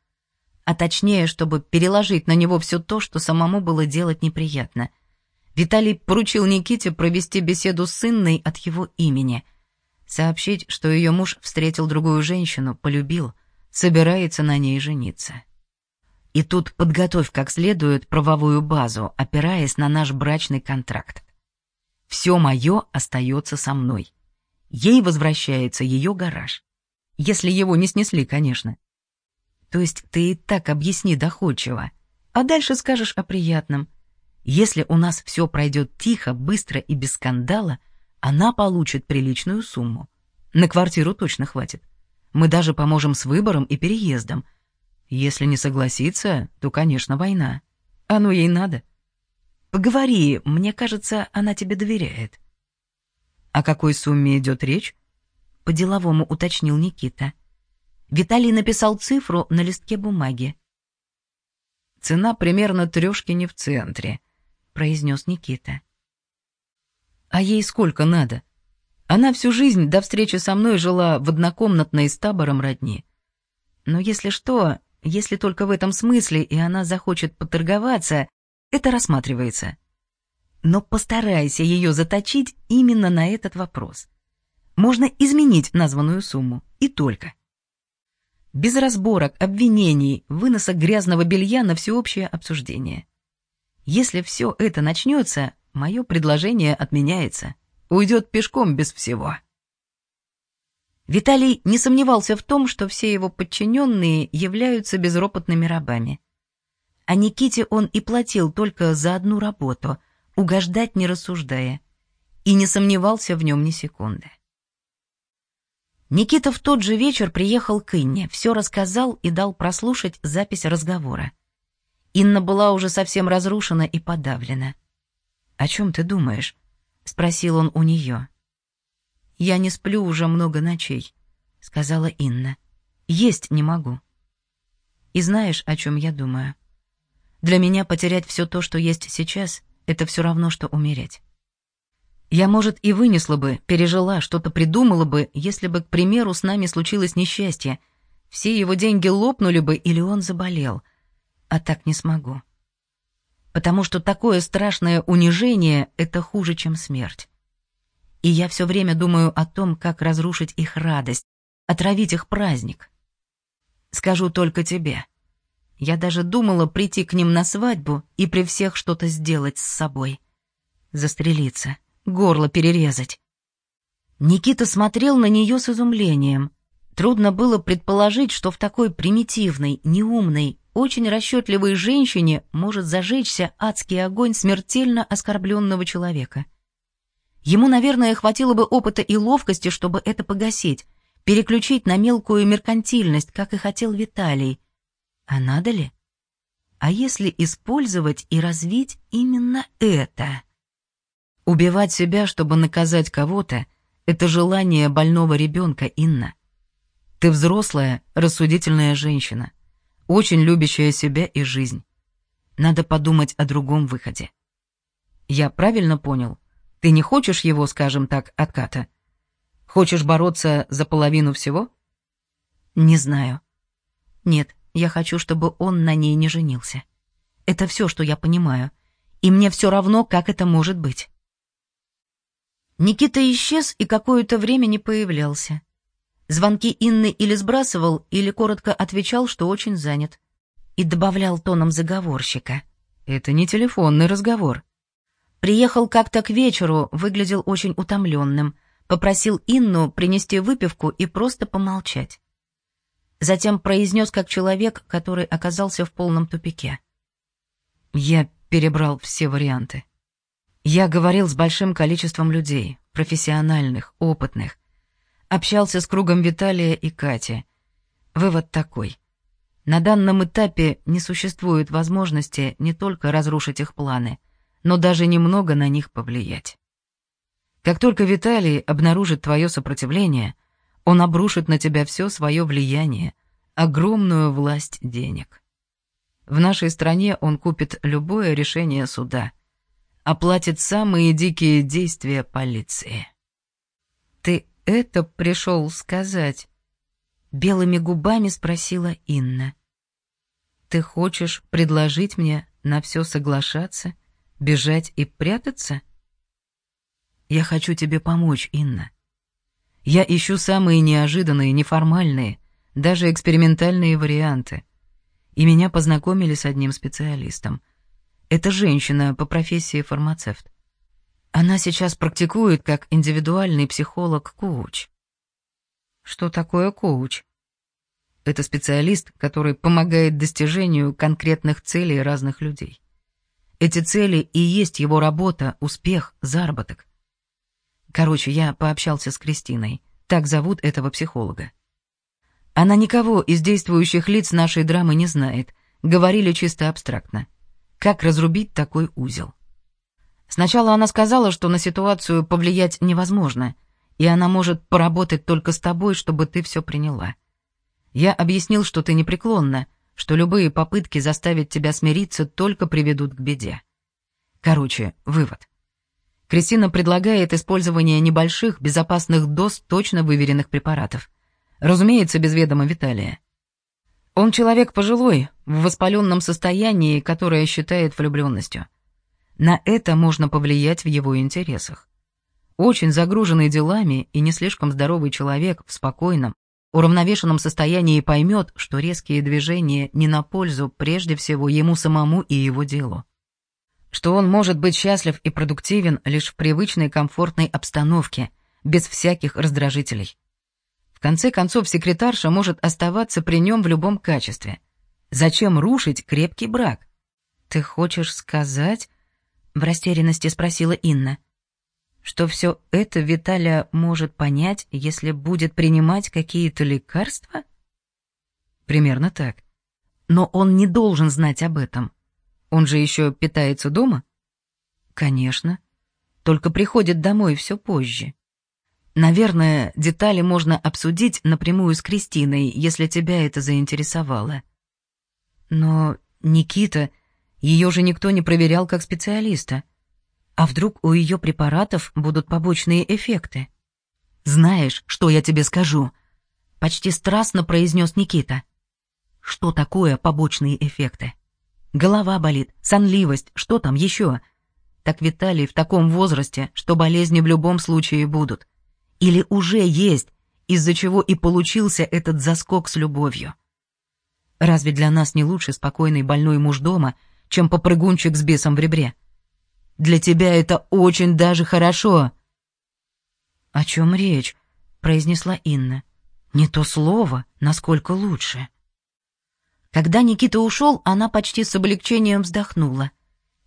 А точнее, чтобы переложить на него все то, что самому было делать неприятно. Виталий поручил Никите провести беседу с сынной от его имени. Сообщить, что ее муж встретил другую женщину, полюбил, собирается на ней жениться. И тут подготовь как следует правовую базу, опираясь на наш брачный контракт. Все мое остается со мной. Ей возвращается ее гараж. Если его не снесли, конечно. То есть ты и так объясни доходчиво, а дальше скажешь о приятном. Если у нас все пройдет тихо, быстро и без скандала, она получит приличную сумму. На квартиру точно хватит. Мы даже поможем с выбором и переездом. Если не согласится, то, конечно, война. Оно ей надо. Поговори, мне кажется, она тебе доверяет. О какой сумме идет речь? По-деловому уточнил Никита. Виталий написал цифру на листке бумаги. «Цена примерно трешки не в центре», — произнес Никита. «А ей сколько надо? Она всю жизнь до встречи со мной жила в однокомнатной с табором родни. Но если что, если только в этом смысле, и она захочет поторговаться, это рассматривается. Но постарайся ее заточить именно на этот вопрос. Можно изменить названную сумму, и только. Без разборок, обвинений, выноса грязного белья на всеобщее обсуждение. Если все это начнется, мое предложение отменяется. Уйдет пешком без всего. Виталий не сомневался в том, что все его подчиненные являются безропотными рабами. А Никите он и платил только за одну работу — угождать не рассуждая, и не сомневался в нем ни секунды. Никита в тот же вечер приехал к Инне, все рассказал и дал прослушать запись разговора. Инна была уже совсем разрушена и подавлена. «О чем ты думаешь?» — спросил он у нее. «Я не сплю уже много ночей», — сказала Инна. «Есть не могу». «И знаешь, о чем я думаю? Для меня потерять все то, что есть сейчас, это все равно, что умереть. Я, может, и вынесла бы, пережила, что-то придумала бы, если бы, к примеру, с нами случилось несчастье. Все его деньги лопнули бы или он заболел. А так не смогу. Потому что такое страшное унижение — это хуже, чем смерть. И я все время думаю о том, как разрушить их радость, отравить их праздник. Скажу только тебе. Я даже думала прийти к ним на свадьбу и при всех что-то сделать с собой. Застрелиться, горло перерезать. Никита смотрел на нее с изумлением. Трудно было предположить, что в такой примитивной, неумной, очень расчетливой женщине может зажечься адский огонь смертельно оскорбленного человека. Ему, наверное, хватило бы опыта и ловкости, чтобы это погасить, переключить на мелкую меркантильность, как и хотел Виталий. А надо ли? А если использовать и развить именно это? Убивать себя, чтобы наказать кого-то, это желание больного ребенка, Инна. Ты взрослая, рассудительная женщина, очень любящая себя и жизнь. Надо подумать о другом выходе. Я правильно понял? Ты не хочешь его, скажем так, отката? Хочешь бороться за половину всего? Не знаю. Нет, я хочу, чтобы он на ней не женился. Это все, что я понимаю. И мне все равно, как это может быть. Никита исчез и какое-то время не появлялся. Звонки Инны или сбрасывал, или коротко отвечал, что очень занят. И добавлял тоном заговорщика. «Это не телефонный разговор. Приехал как-то к вечеру, выглядел очень утомленным. Попросил Инну принести выпивку и просто помолчать. Затем произнес как человек, который оказался в полном тупике. Я перебрал все варианты. Я говорил с большим количеством людей, профессиональных, опытных. Общался с кругом Виталия и Кати. Вывод такой. На данном этапе не существует возможности не только разрушить их планы — но даже немного на них повлиять. Как только Виталий обнаружит твое сопротивление, он обрушит на тебя все свое влияние, огромную власть денег. В нашей стране он купит любое решение суда, оплатит самые дикие действия полиции. «Ты это пришел сказать?» Белыми губами спросила Инна. «Ты хочешь предложить мне на все соглашаться Бежать и прятаться? Я хочу тебе помочь, Инна. Я ищу самые неожиданные, неформальные, даже экспериментальные варианты. И меня познакомили с одним специалистом. Это женщина по профессии фармацевт. Она сейчас практикует как индивидуальный психолог-коуч. Что такое коуч? Это специалист, который помогает достижению конкретных целей разных людей. Эти цели и есть его работа, успех, заработок. Короче, я пообщался с Кристиной. Так зовут этого психолога. Она никого из действующих лиц нашей драмы не знает. Говорили чисто абстрактно. Как разрубить такой узел? Сначала она сказала, что на ситуацию повлиять невозможно, и она может поработать только с тобой, чтобы ты все приняла. Я объяснил, что ты непреклонна, что любые попытки заставить тебя смириться только приведут к беде. Короче, вывод. Кристина предлагает использование небольших, безопасных доз точно выверенных препаратов. Разумеется, без ведома Виталия. Он человек пожилой, в воспаленном состоянии, которое считает влюбленностью. На это можно повлиять в его интересах. Очень загруженный делами и не слишком здоровый человек в спокойном, уравновешенном состоянии поймет, что резкие движения не на пользу прежде всего ему самому и его делу. Что он может быть счастлив и продуктивен лишь в привычной комфортной обстановке, без всяких раздражителей. В конце концов, секретарша может оставаться при нем в любом качестве. Зачем рушить крепкий брак? «Ты хочешь сказать?» — в растерянности спросила Инна. «Что все это Виталя может понять, если будет принимать какие-то лекарства?» «Примерно так. Но он не должен знать об этом. Он же еще питается дома?» «Конечно. Только приходит домой все позже». Наверное, детали можно обсудить напрямую с Кристиной, если тебя это заинтересовало. Но Никита, ее же никто не проверял как специалиста. А вдруг у ее препаратов будут побочные эффекты? Знаешь, что я тебе скажу? Почти страстно произнес Никита. Что такое побочные эффекты? Голова болит, сонливость, что там еще? Так Виталий в таком возрасте, что болезни в любом случае будут. Или уже есть, из-за чего и получился этот заскок с любовью. Разве для нас не лучше спокойный больной муж дома, чем попрыгунчик с бесом в ребре? Для тебя это очень даже хорошо. О чем речь? произнесла Инна. Не то слово, насколько лучше. Когда Никита ушел, она почти с облегчением вздохнула.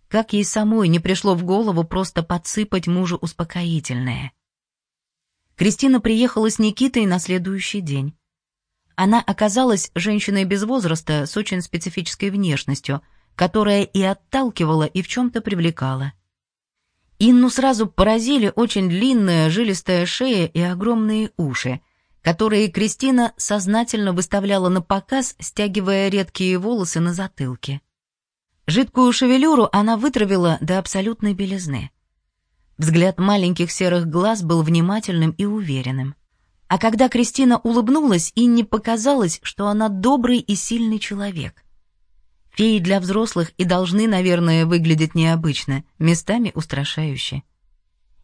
Как ей самой не пришло в голову просто подсыпать мужу успокоительное. Кристина приехала с Никитой на следующий день. Она оказалась женщиной без возраста с очень специфической внешностью, которая и отталкивала, и в чем-то привлекала. Инну сразу поразили очень длинная жилистая шея и огромные уши, которые Кристина сознательно выставляла на показ, стягивая редкие волосы на затылке. Жидкую шевелюру она вытравила до абсолютной белизны. Взгляд маленьких серых глаз был внимательным и уверенным. А когда Кристина улыбнулась, Инне показалось, что она добрый и сильный человек. Феи для взрослых и должны, наверное, выглядеть необычно, местами устрашающе.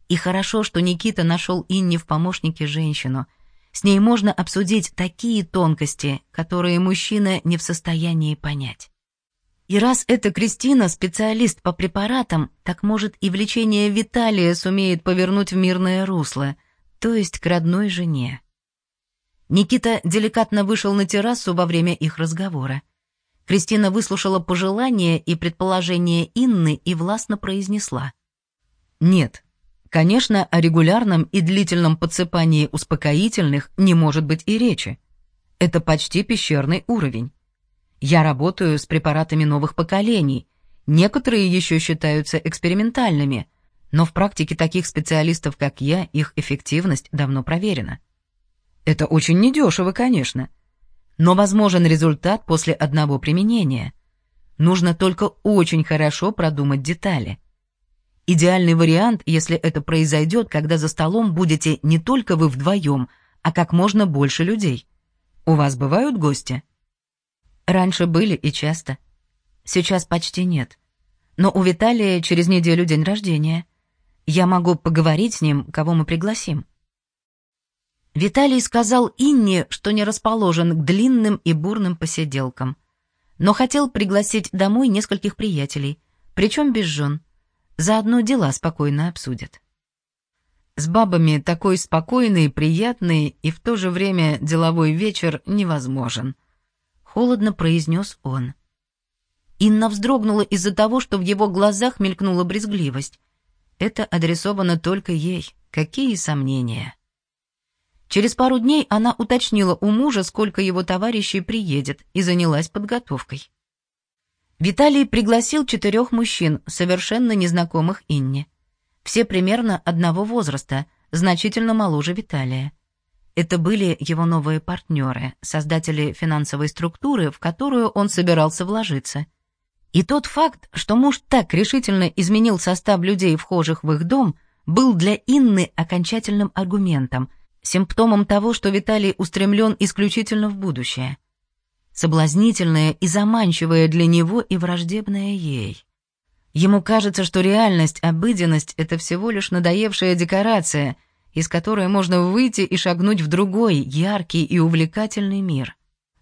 И хорошо, что Никита нашел Инне в помощнике женщину. С ней можно обсудить такие тонкости, которые мужчина не в состоянии понять. И раз эта Кристина специалист по препаратам, так может и влечение Виталия сумеет повернуть в мирное русло, то есть к родной жене. Никита деликатно вышел на террасу во время их разговора. Кристина выслушала пожелания и предположения Инны и властно произнесла. «Нет, конечно, о регулярном и длительном подсыпании успокоительных не может быть и речи. Это почти пещерный уровень. Я работаю с препаратами новых поколений. Некоторые еще считаются экспериментальными, но в практике таких специалистов, как я, их эффективность давно проверена. Это очень недешево, конечно, но возможен результат после одного применения. Нужно только очень хорошо продумать детали. Идеальный вариант, если это произойдет, когда за столом будете не только вы вдвоем, а как можно больше людей. У вас бывают гости? Раньше были и часто. Сейчас почти нет. Но у Виталия через неделю день рождения. Я могу поговорить с ним, кого мы пригласим. Виталий сказал Инне, что не расположен к длинным и бурным посиделкам, но хотел пригласить домой нескольких приятелей, причем без жен. Заодно дела спокойно обсудят. С бабами такой спокойный, приятный и в то же время деловой вечер невозможен — холодно произнес он. Инна вздрогнула из-за того, что в его глазах мелькнула брезгливость. Это адресовано только ей. Какие сомнения? Через пару дней она уточнила у мужа, сколько его товарищей приедет, и занялась подготовкой. Виталий пригласил четырех мужчин, совершенно незнакомых Инне. Все примерно одного возраста, значительно моложе Виталия. Это были его новые партнеры, создатели финансовой структуры, в которую он собирался вложиться. И тот факт, что муж так решительно изменил состав людей, вхожих в их дом, был для Инны окончательным аргументом, симптомом того, что Виталий устремлен исключительно в будущее. соблазнительное и заманчивое для него и враждебное ей. Ему кажется, что реальность, обыденность — это всего лишь надоевшая декорация, из которой можно выйти и шагнуть в другой, яркий и увлекательный мир.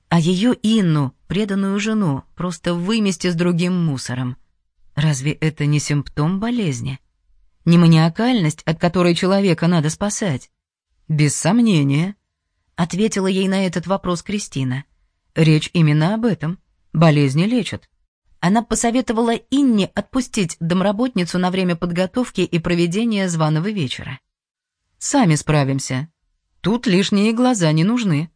А ее Инну, преданную жену, просто вымести с другим мусором. Разве это не симптом болезни? Не маниакальность, от которой человека надо спасать? Без сомнения, ответила ей на этот вопрос Кристина. Речь именно об этом. Болезни лечат. Она посоветовала Инне отпустить домработницу на время подготовки и проведения званого вечера. «Сами справимся. Тут лишние глаза не нужны.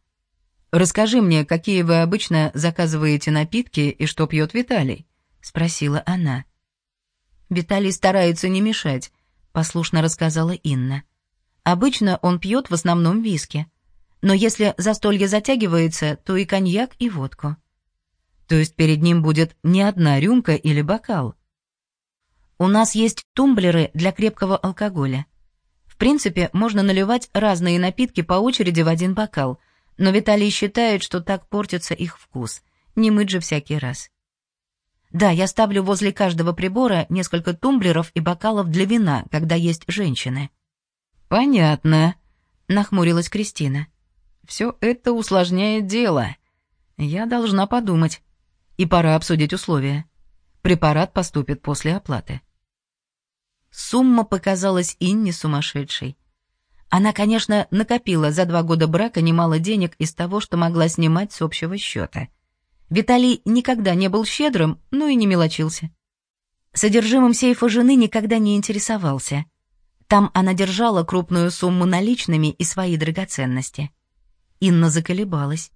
Расскажи мне, какие вы обычно заказываете напитки и что пьет Виталий?» — спросила она. «Виталий старается не мешать», — послушно рассказала Инна. «Обычно он пьет в основном виски. Но если застолье затягивается, то и коньяк, и водку. То есть перед ним будет не одна рюмка или бокал. У нас есть тумблеры для крепкого алкоголя. В принципе, можно наливать разные напитки по очереди в один бокал, но Виталий считает, что так портится их вкус. Не мыть же всякий раз. Да, я ставлю возле каждого прибора несколько тумблеров и бокалов для вина, когда есть женщины. Понятно, нахмурилась Кристина. Все это усложняет дело. Я должна подумать. И пора обсудить условия. Препарат поступит после оплаты. Сумма показалась Инне сумасшедшей. Она, конечно, накопила за два года брака немало денег из того, что могла снимать с общего счета. Виталий никогда не был щедрым, но и не мелочился. Содержимым сейфа жены никогда не интересовался. Там она держала крупную сумму наличными и свои драгоценности. Инна заколебалась.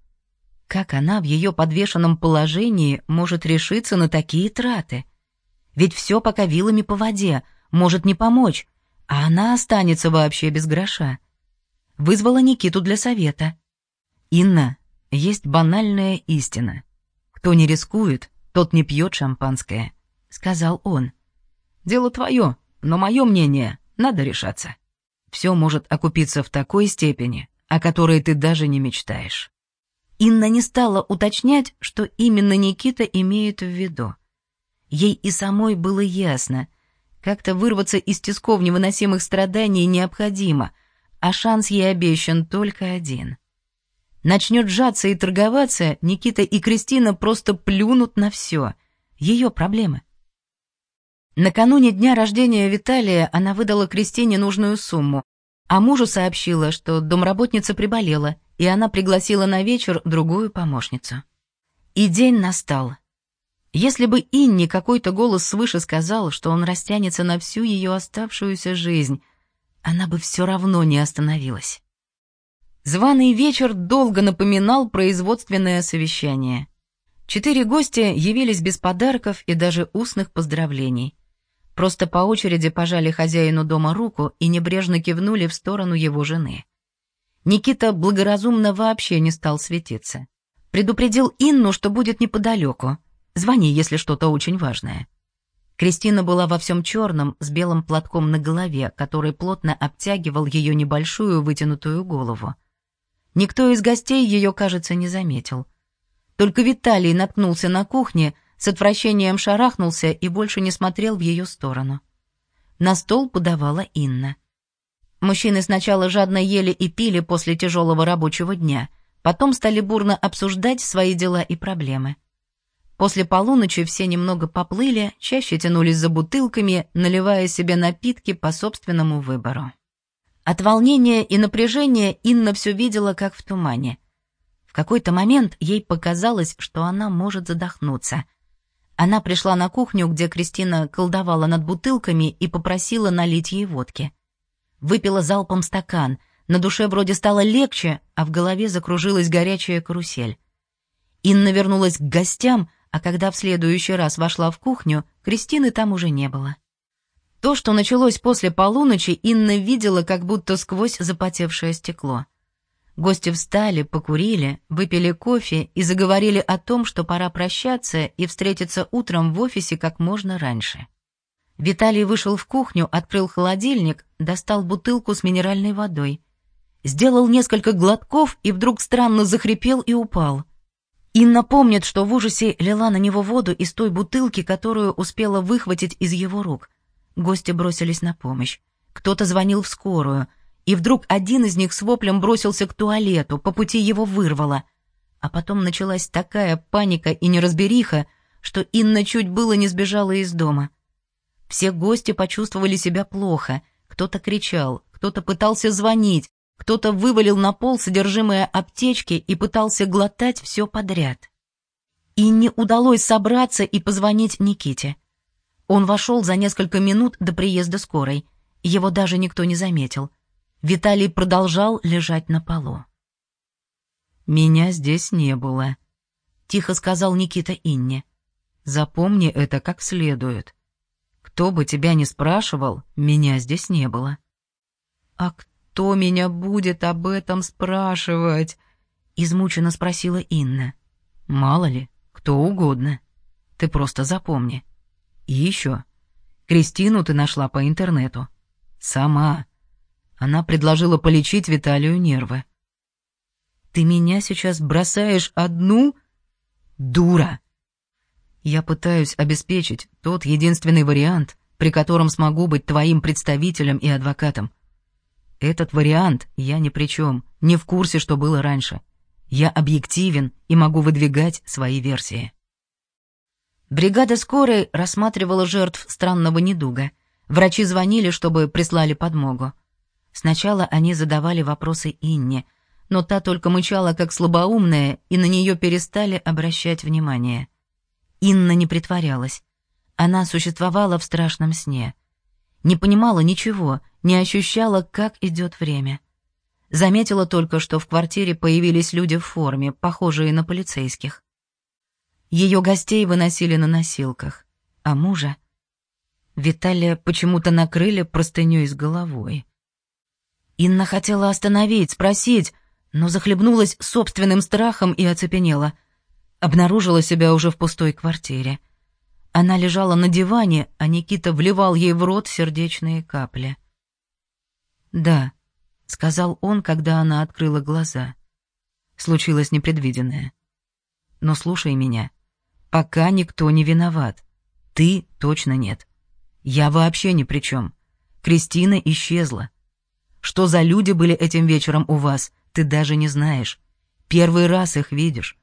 Как она в ее подвешенном положении может решиться на такие траты? Ведь все пока вилами по воде, может не помочь, а она останется вообще без гроша. Вызвала Никиту для совета. «Инна, есть банальная истина. Кто не рискует, тот не пьет шампанское», — сказал он. «Дело твое, но мое мнение, надо решаться. Все может окупиться в такой степени, о которой ты даже не мечтаешь». Инна не стала уточнять, что именно Никита имеет в виду. Ей и самой было ясно, как-то вырваться из тисков невыносимых страданий необходимо, а шанс ей обещан только один. Начнет сжаться и торговаться, Никита и Кристина просто плюнут на все. Ее проблемы. Накануне дня рождения Виталия она выдала Кристине нужную сумму, а мужу сообщила, что домработница приболела — и она пригласила на вечер другую помощницу. И день настал. Если бы Инне какой-то голос свыше сказал, что он растянется на всю ее оставшуюся жизнь, она бы все равно не остановилась. Званый вечер долго напоминал производственное совещание. Четыре гостя явились без подарков и даже устных поздравлений. Просто по очереди пожали хозяину дома руку и небрежно кивнули в сторону его жены. Никита благоразумно вообще не стал светиться. Предупредил Инну, что будет неподалеку. Звони, если что-то очень важное. Кристина была во всем черном, с белым платком на голове, который плотно обтягивал ее небольшую вытянутую голову. Никто из гостей ее, кажется, не заметил. Только Виталий наткнулся на кухне, с отвращением шарахнулся и больше не смотрел в ее сторону. На стол подавала Инна. Мужчины сначала жадно ели и пили после тяжелого рабочего дня, потом стали бурно обсуждать свои дела и проблемы. После полуночи все немного поплыли, чаще тянулись за бутылками, наливая себе напитки по собственному выбору. От волнения и напряжения Инна все видела, как в тумане. В какой-то момент ей показалось, что она может задохнуться. Она пришла на кухню, где Кристина колдовала над бутылками и попросила налить ей водки. Выпила залпом стакан. На душе вроде стало легче, а в голове закружилась горячая карусель. Инна вернулась к гостям, а когда в следующий раз вошла в кухню, Кристины там уже не было. То, что началось после полуночи, Инна видела как будто сквозь запотевшее стекло. Гости встали, покурили, выпили кофе и заговорили о том, что пора прощаться и встретиться утром в офисе как можно раньше. Виталий вышел в кухню, открыл холодильник, достал бутылку с минеральной водой. Сделал несколько глотков и вдруг странно захрипел и упал. Инна помнит, что в ужасе лила на него воду из той бутылки, которую успела выхватить из его рук. Гости бросились на помощь. Кто-то звонил в скорую, и вдруг один из них с воплем бросился к туалету, по пути его вырвало. А потом началась такая паника и неразбериха, что Инна чуть было не сбежала из дома. Все гости почувствовали себя плохо, кто-то кричал, кто-то пытался звонить, кто-то вывалил на пол содержимое аптечки и пытался глотать все подряд. Инне удалось собраться и позвонить Никите. Он вошел за несколько минут до приезда скорой. Его даже никто не заметил. Виталий продолжал лежать на полу. «Меня здесь не было», — тихо сказал Никита Инне. «Запомни это как следует. Кто бы тебя ни спрашивал, меня здесь не было». «А кто меня будет об этом спрашивать?» — измученно спросила Инна. «Мало ли, кто угодно. Ты просто запомни. И еще. Кристину ты нашла по интернету. Сама. Она предложила полечить Виталию нервы. «Ты меня сейчас бросаешь одну?» «Дура!» «Я пытаюсь обеспечить тот единственный вариант, при котором смогу быть твоим представителем и адвокатом. Этот вариант я ни при чем, не в курсе, что было раньше. Я объективен и могу выдвигать свои версии». Бригада скорой рассматривала жертв странного недуга. Врачи звонили, чтобы прислали подмогу. Сначала они задавали вопросы Инне, но та только мычала как слабоумная, и на нее перестали обращать внимание. Инна не притворялась. Она существовала в страшном сне. Не понимала ничего, не ощущала, как идет время. Заметила только, что в квартире появились люди в форме, похожие на полицейских. Ее гостей выносили на носилках, а мужа... Виталия почему-то накрыли простыней с головой. Инна хотела остановить, спросить, но захлебнулась собственным страхом и оцепенела. Обнаружила себя уже в пустой квартире. Она лежала на диване, а Никита вливал ей в рот сердечные капли. «Да», — сказал он, когда она открыла глаза. Случилось непредвиденное. «Но слушай меня. Пока никто не виноват. Ты точно нет. Я вообще ни при чем. Кристина исчезла. Что за люди были этим вечером у вас, ты даже не знаешь. Первый раз их видишь.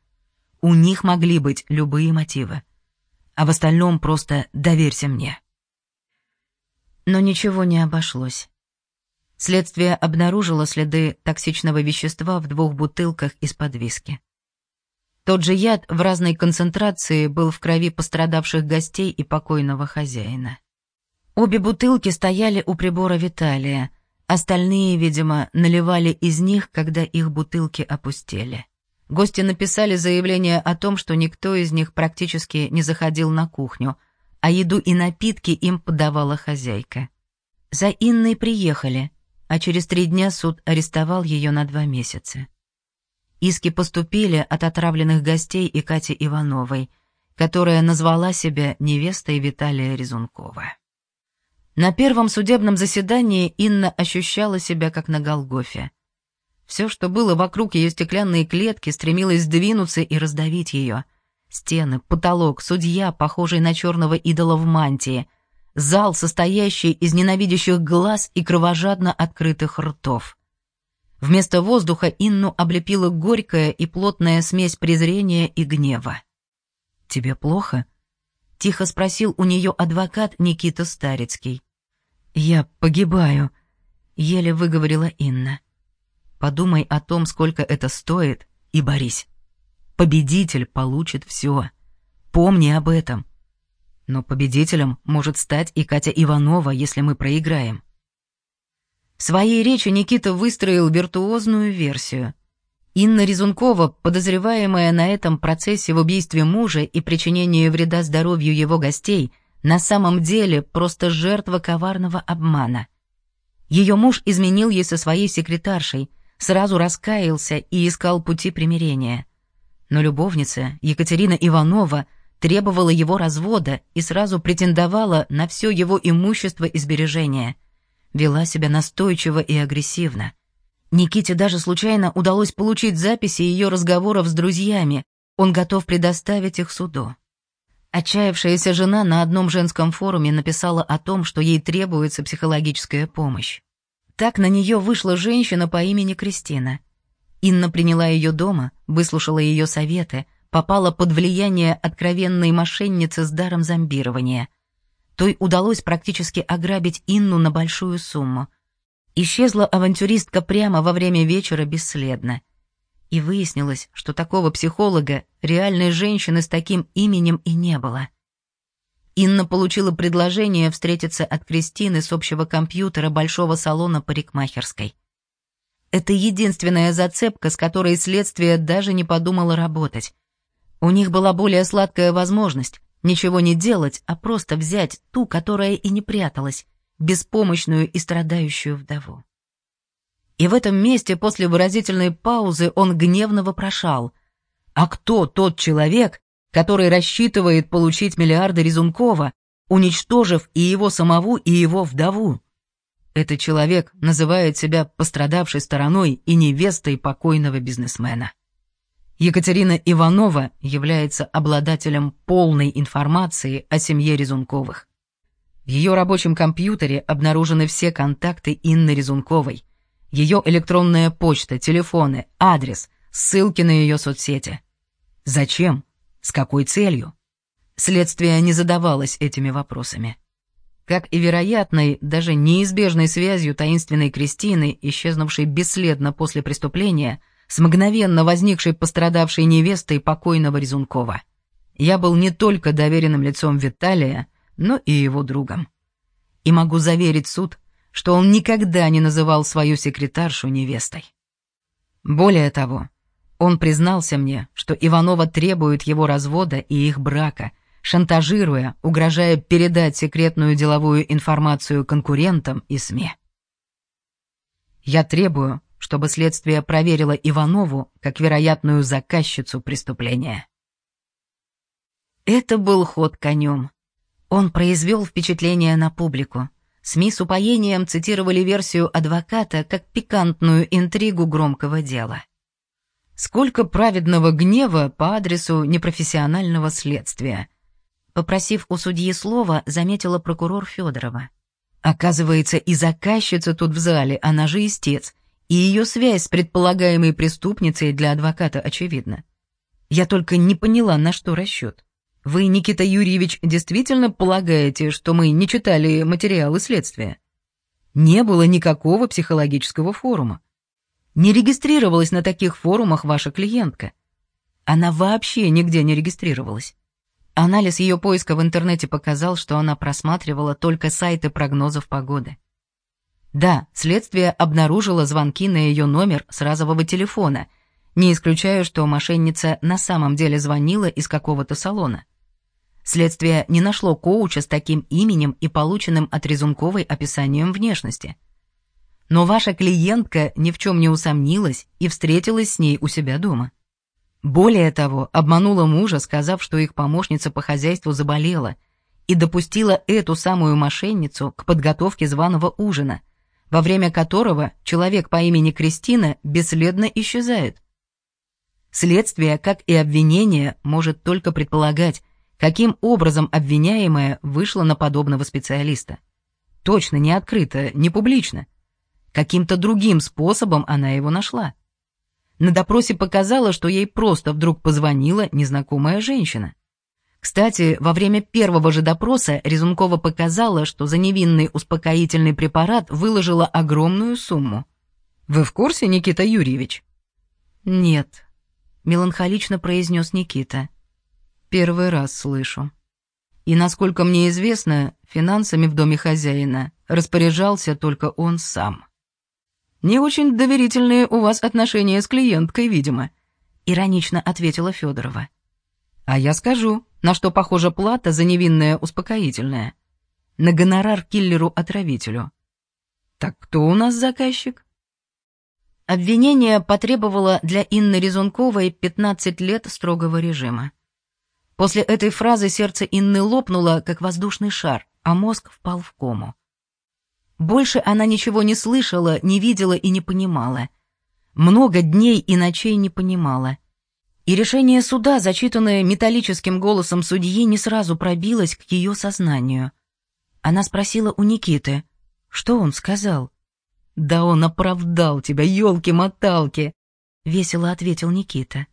У них могли быть любые мотивы. А в остальном просто доверься мне. Но ничего не обошлось. Следствие обнаружило следы токсичного вещества в двух бутылках из-под виски. Тот же яд в разной концентрации был в крови пострадавших гостей и покойного хозяина. Обе бутылки стояли у прибора Виталия, Остальные, видимо, наливали из них, когда их бутылки опустели. Гости написали заявление о том, что никто из них практически не заходил на кухню, а еду и напитки им подавала хозяйка. За Инной приехали, а через три дня суд арестовал ее на два месяца. Иски поступили от отравленных гостей и Кати Ивановой, которая назвала себя невестой Виталия Резункова. На первом судебном заседании Инна ощущала себя как на Голгофе. Все, что было вокруг ее стеклянной клетки, стремилось сдвинуться и раздавить ее. Стены, потолок, судья, похожий на черного идола в мантии, зал, состоящий из ненавидящих глаз и кровожадно открытых ртов. Вместо воздуха Инну облепила горькая и плотная смесь презрения и гнева. «Тебе плохо?» — тихо спросил у нее адвокат Никита Старицкий. «Я погибаю», — еле выговорила Инна. «Подумай о том, сколько это стоит, и борись. Победитель получит все. Помни об этом. Но победителем может стать и Катя Иванова, если мы проиграем». В своей речи Никита выстроил виртуозную версию. Инна Резункова, подозреваемая на этом процессе в убийстве мужа и причинении вреда здоровью его гостей — на самом деле просто жертва коварного обмана. Ее муж изменил ей со своей секретаршей, сразу раскаялся и искал пути примирения. Но любовница, Екатерина Иванова, требовала его развода и сразу претендовала на все его имущество и сбережения. Вела себя настойчиво и агрессивно. Никите даже случайно удалось получить записи ее разговоров с друзьями, Он готов предоставить их суду. Отчаявшаяся жена на одном женском форуме написала о том, что ей требуется психологическая помощь. Так на нее вышла женщина по имени Кристина. Инна приняла ее дома, выслушала ее советы, попала под влияние откровенной мошенницы с даром зомбирования. Той удалось практически ограбить Инну на большую сумму. Исчезла авантюристка прямо во время вечера бесследно. И выяснилось, что такого психолога, реальной женщины с таким именем и не было. Инна получила предложение встретиться от Кристины с общего компьютера большого салона парикмахерской. Это единственная зацепка, с которой следствие даже не подумало работать. У них была более сладкая возможность ничего не делать, а просто взять ту, которая и не пряталась, беспомощную и страдающую вдову. И в этом месте после выразительной паузы он гневно вопрошал, «А кто тот человек, который рассчитывает получить миллиарды Резункова, уничтожив и его самого, и его вдову?» Этот человек называет себя пострадавшей стороной и невестой покойного бизнесмена. Екатерина Иванова является обладателем полной информации о семье Резунковых. В ее рабочем компьютере обнаружены все контакты Инны Резунковой, ее электронная почта, телефоны, адрес, ссылки на ее соцсети. Зачем? С какой целью? Следствие не задавалось этими вопросами. Как и вероятной, даже неизбежной связью таинственной Кристины, исчезнувшей бесследно после преступления, с мгновенно возникшей пострадавшей невестой покойного Резункова. Я был не только доверенным лицом Виталия, но и его другом. И могу заверить суд, что он никогда не называл свою секретаршу невестой. Более того, он признался мне, что Иванова требует его развода и их брака, шантажируя, угрожая передать секретную деловую информацию конкурентам и СМИ. Я требую, чтобы следствие проверило Иванову как вероятную заказчицу преступления. Это был ход конем. Он произвел впечатление на публику, СМИ с упоением цитировали версию адвоката как пикантную интригу громкого дела. Сколько праведного гнева по адресу непрофессионального следствия. Попросив у судьи слова, заметила прокурор Федорова. Оказывается, и заказчица тут в зале, она же истец, и ее связь с предполагаемой преступницей для адвоката очевидна. Я только не поняла, на что расчет. Вы, Никита Юрьевич, действительно полагаете, что мы не читали материалы следствия? Не было никакого психологического форума. Не регистрировалась на таких форумах ваша клиентка. Она вообще нигде не регистрировалась. Анализ ее поиска в интернете показал, что она просматривала только сайты прогнозов погоды. Да, следствие обнаружило звонки на ее номер с разового телефона, не исключаю, что мошенница на самом деле звонила из какого-то салона. Следствие не нашло коуча с таким именем и полученным от Резунковой описанием внешности. Но ваша клиентка ни в чем не усомнилась и встретилась с ней у себя дома. Более того, обманула мужа, сказав, что их помощница по хозяйству заболела, и допустила эту самую мошенницу к подготовке званого ужина, во время которого человек по имени Кристина бесследно исчезает. Следствие, как и обвинение, может только предполагать, каким образом обвиняемая вышла на подобного специалиста. Точно не открыто, не публично. Каким-то другим способом она его нашла. На допросе показала, что ей просто вдруг позвонила незнакомая женщина. Кстати, во время первого же допроса Резункова показала, что за невинный успокоительный препарат выложила огромную сумму. Вы в курсе, Никита Юрьевич? Нет, меланхолично произнес Никита. Первый раз слышу. И, насколько мне известно, финансами в доме хозяина распоряжался только он сам. Не очень доверительные у вас отношения с клиенткой, видимо, иронично ответила Федорова. А я скажу, на что похожа плата за невинное успокоительное. На гонорар киллеру-отравителю. Так кто у нас заказчик? Обвинение потребовало для Инны Резунковой 15 лет строгого режима. После этой фразы сердце Инны лопнуло, как воздушный шар, а мозг впал в кому. Больше она ничего не слышала, не видела и не понимала. Много дней и ночей не понимала. И решение суда, зачитанное металлическим голосом судьи, не сразу пробилось к ее сознанию. Она спросила у Никиты, что он сказал. «Да он оправдал тебя, елки-моталки!» — весело ответил Никита.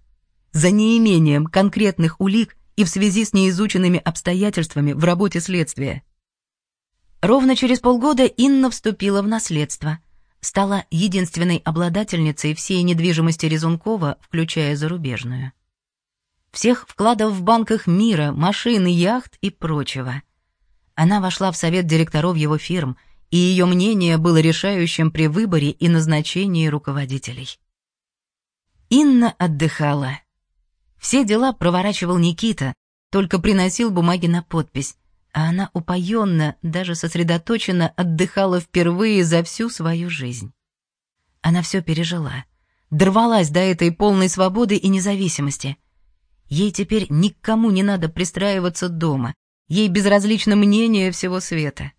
«За неимением конкретных улик и в связи с неизученными обстоятельствами в работе следствия». Ровно через полгода Инна вступила в наследство, стала единственной обладательницей всей недвижимости Резункова, включая зарубежную. Всех вкладов в банках мира, машин, яхт и прочего. Она вошла в совет директоров его фирм, и ее мнение было решающим при выборе и назначении руководителей. Инна отдыхала. Все дела проворачивал Никита, только приносил бумаги на подпись, а она упоенно, даже сосредоточенно отдыхала впервые за всю свою жизнь. Она все пережила, дорвалась до этой полной свободы и независимости. Ей теперь никому не надо пристраиваться дома, ей безразлично мнение всего света.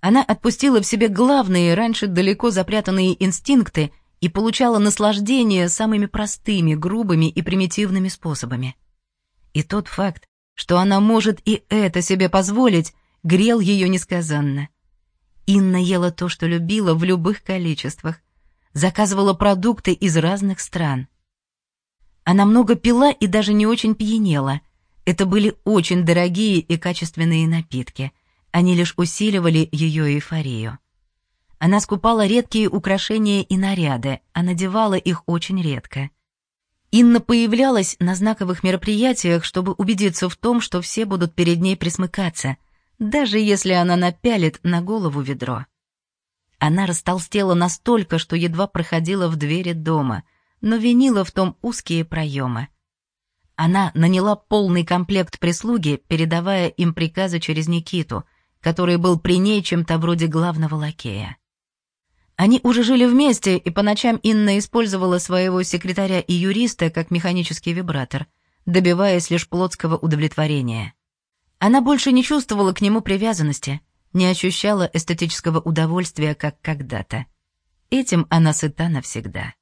Она отпустила в себе главные, раньше далеко запрятанные инстинкты и получала наслаждение самыми простыми, грубыми и примитивными способами. И тот факт, что она может и это себе позволить, грел ее несказанно. Инна ела то, что любила в любых количествах, заказывала продукты из разных стран. Она много пила и даже не очень пьянела. Это были очень дорогие и качественные напитки. Они лишь усиливали ее эйфорию. Она скупала редкие украшения и наряды, а надевала их очень редко. Инна появлялась на знаковых мероприятиях, чтобы убедиться в том, что все будут перед ней присмыкаться, даже если она напялит на голову ведро. Она растолстела настолько, что едва проходила в двери дома, но винила в том узкие проемы. Она наняла полный комплект прислуги, передавая им приказы через Никиту, который был при ней чем-то вроде главного лакея. Они уже жили вместе, и по ночам Инна использовала своего секретаря и юриста как механический вибратор, добиваясь лишь плотского удовлетворения. Она больше не чувствовала к нему привязанности, не ощущала эстетического удовольствия, как когда-то. Этим она сыта навсегда.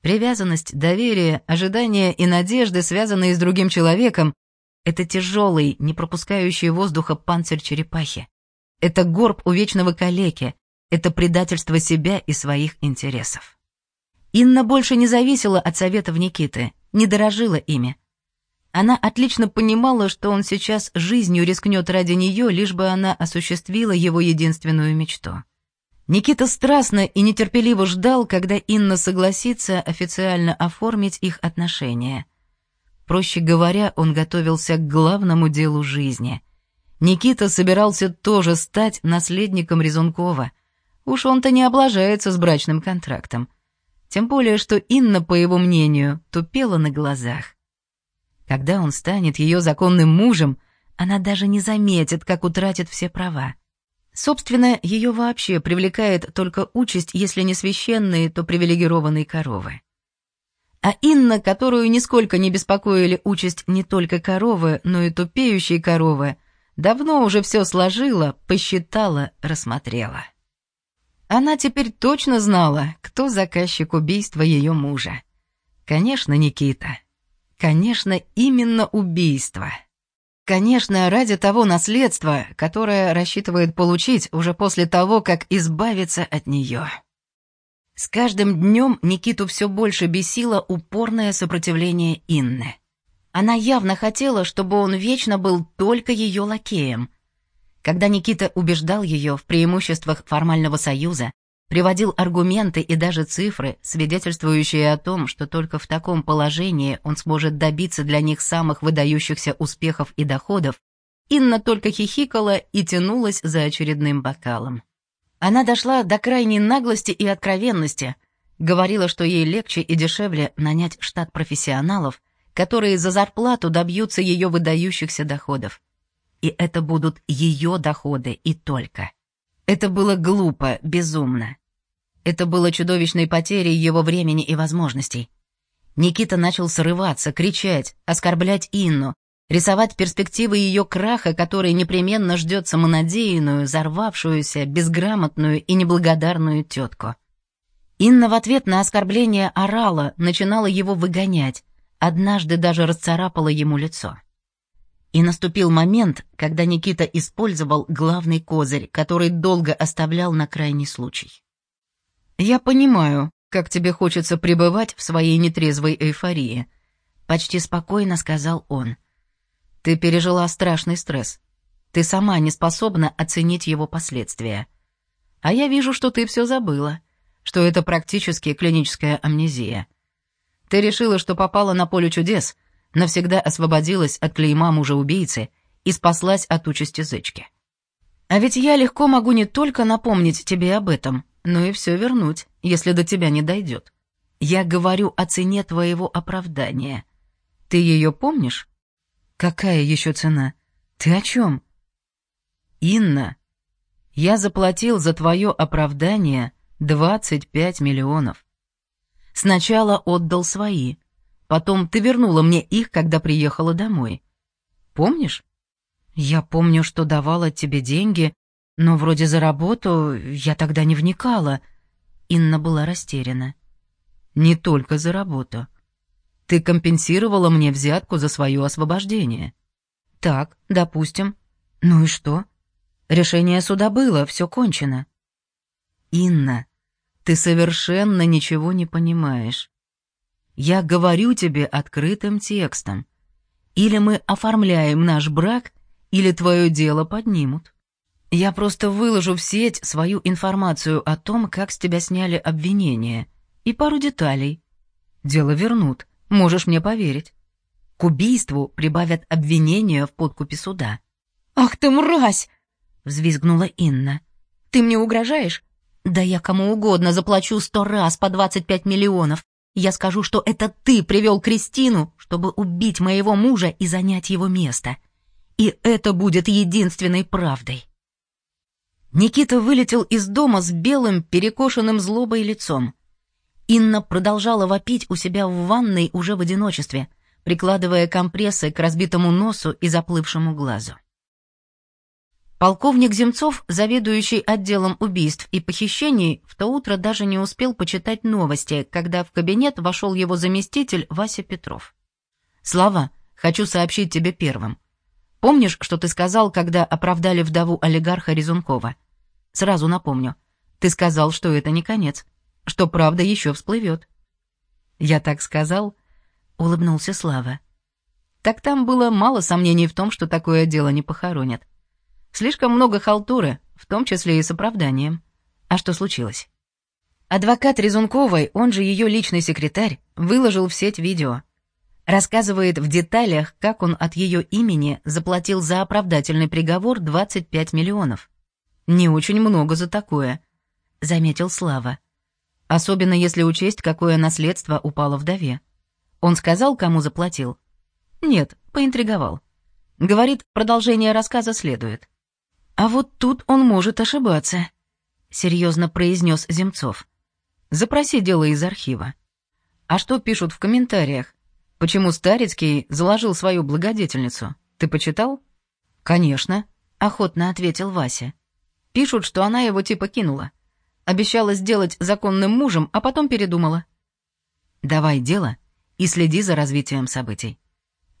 Привязанность, доверие, ожидание и надежды, связанные с другим человеком, это тяжелый, не пропускающий воздуха панцирь черепахи. Это горб у вечного калеки, это предательство себя и своих интересов. Инна больше не зависела от советов Никиты, не дорожила ими. Она отлично понимала, что он сейчас жизнью рискнет ради нее, лишь бы она осуществила его единственную мечту. Никита страстно и нетерпеливо ждал, когда Инна согласится официально оформить их отношения. Проще говоря, он готовился к главному делу жизни. Никита собирался тоже стать наследником Резункова — Уж он-то не облажается с брачным контрактом. Тем более, что Инна, по его мнению, тупела на глазах. Когда он станет ее законным мужем, она даже не заметит, как утратит все права. Собственно, ее вообще привлекает только участь, если не священные, то привилегированные коровы. А Инна, которую нисколько не беспокоили участь не только коровы, но и тупеющей коровы, давно уже все сложила, посчитала, рассмотрела. Она теперь точно знала, кто заказчик убийства ее мужа. Конечно, Никита. Конечно, именно убийство. Конечно, ради того наследства, которое рассчитывает получить уже после того, как избавиться от нее. С каждым днем Никиту все больше бесило упорное сопротивление Инны. Она явно хотела, чтобы он вечно был только ее лакеем, когда Никита убеждал ее в преимуществах формального союза, приводил аргументы и даже цифры, свидетельствующие о том, что только в таком положении он сможет добиться для них самых выдающихся успехов и доходов, Инна только хихикала и тянулась за очередным бокалом. Она дошла до крайней наглости и откровенности, говорила, что ей легче и дешевле нанять штат профессионалов, которые за зарплату добьются ее выдающихся доходов и это будут ее доходы и только. Это было глупо, безумно. Это было чудовищной потерей его времени и возможностей. Никита начал срываться, кричать, оскорблять Инну, рисовать перспективы ее краха, который непременно ждет самонадеянную, взорвавшуюся, безграмотную и неблагодарную тетку. Инна в ответ на оскорбление орала, начинала его выгонять, однажды даже расцарапала ему лицо. И наступил момент, когда Никита использовал главный козырь, который долго оставлял на крайний случай. «Я понимаю, как тебе хочется пребывать в своей нетрезвой эйфории», — почти спокойно сказал он. «Ты пережила страшный стресс. Ты сама не способна оценить его последствия. А я вижу, что ты все забыла, что это практически клиническая амнезия. Ты решила, что попала на поле чудес, навсегда освободилась от клейма мужа-убийцы и спаслась от участи зычки. А ведь я легко могу не только напомнить тебе об этом, но и все вернуть, если до тебя не дойдет. Я говорю о цене твоего оправдания. Ты ее помнишь? Какая еще цена? Ты о чем? Инна, я заплатил за твое оправдание 25 миллионов. Сначала отдал свои, потом ты вернула мне их, когда приехала домой. Помнишь? Я помню, что давала тебе деньги, но вроде за работу я тогда не вникала. Инна была растеряна. Не только за работу. Ты компенсировала мне взятку за свое освобождение. Так, допустим. Ну и что? Решение суда было, все кончено. Инна, ты совершенно ничего не понимаешь. Я говорю тебе открытым текстом. Или мы оформляем наш брак, или твое дело поднимут. Я просто выложу в сеть свою информацию о том, как с тебя сняли обвинение, и пару деталей. Дело вернут, можешь мне поверить. К убийству прибавят обвинения в подкупе суда. «Ах ты мразь!» — взвизгнула Инна. «Ты мне угрожаешь?» «Да я кому угодно заплачу сто раз по двадцать пять миллионов. Я скажу, что это ты привел Кристину, чтобы убить моего мужа и занять его место. И это будет единственной правдой». Никита вылетел из дома с белым, перекошенным злобой лицом. Инна продолжала вопить у себя в ванной уже в одиночестве, прикладывая компрессы к разбитому носу и заплывшему глазу. Полковник Земцов, заведующий отделом убийств и похищений, в то утро даже не успел почитать новости, когда в кабинет вошел его заместитель Вася Петров. «Слава, хочу сообщить тебе первым. Помнишь, что ты сказал, когда оправдали вдову олигарха Резункова? Сразу напомню. Ты сказал, что это не конец, что правда еще всплывет». «Я так сказал?» — улыбнулся Слава. «Так там было мало сомнений в том, что такое дело не похоронят. Слишком много халтуры, в том числе и с оправданием. А что случилось? Адвокат Резунковой, он же ее личный секретарь, выложил в сеть видео. Рассказывает в деталях, как он от ее имени заплатил за оправдательный приговор 25 миллионов. Не очень много за такое, заметил Слава. Особенно если учесть, какое наследство упало вдове. Он сказал, кому заплатил? Нет, поинтриговал. Говорит, продолжение рассказа следует. «А вот тут он может ошибаться», — серьезно произнес Земцов. «Запроси дело из архива». «А что пишут в комментариях? Почему Старицкий заложил свою благодетельницу? Ты почитал?» «Конечно», — охотно ответил Вася. «Пишут, что она его типа кинула. Обещала сделать законным мужем, а потом передумала». «Давай дело и следи за развитием событий.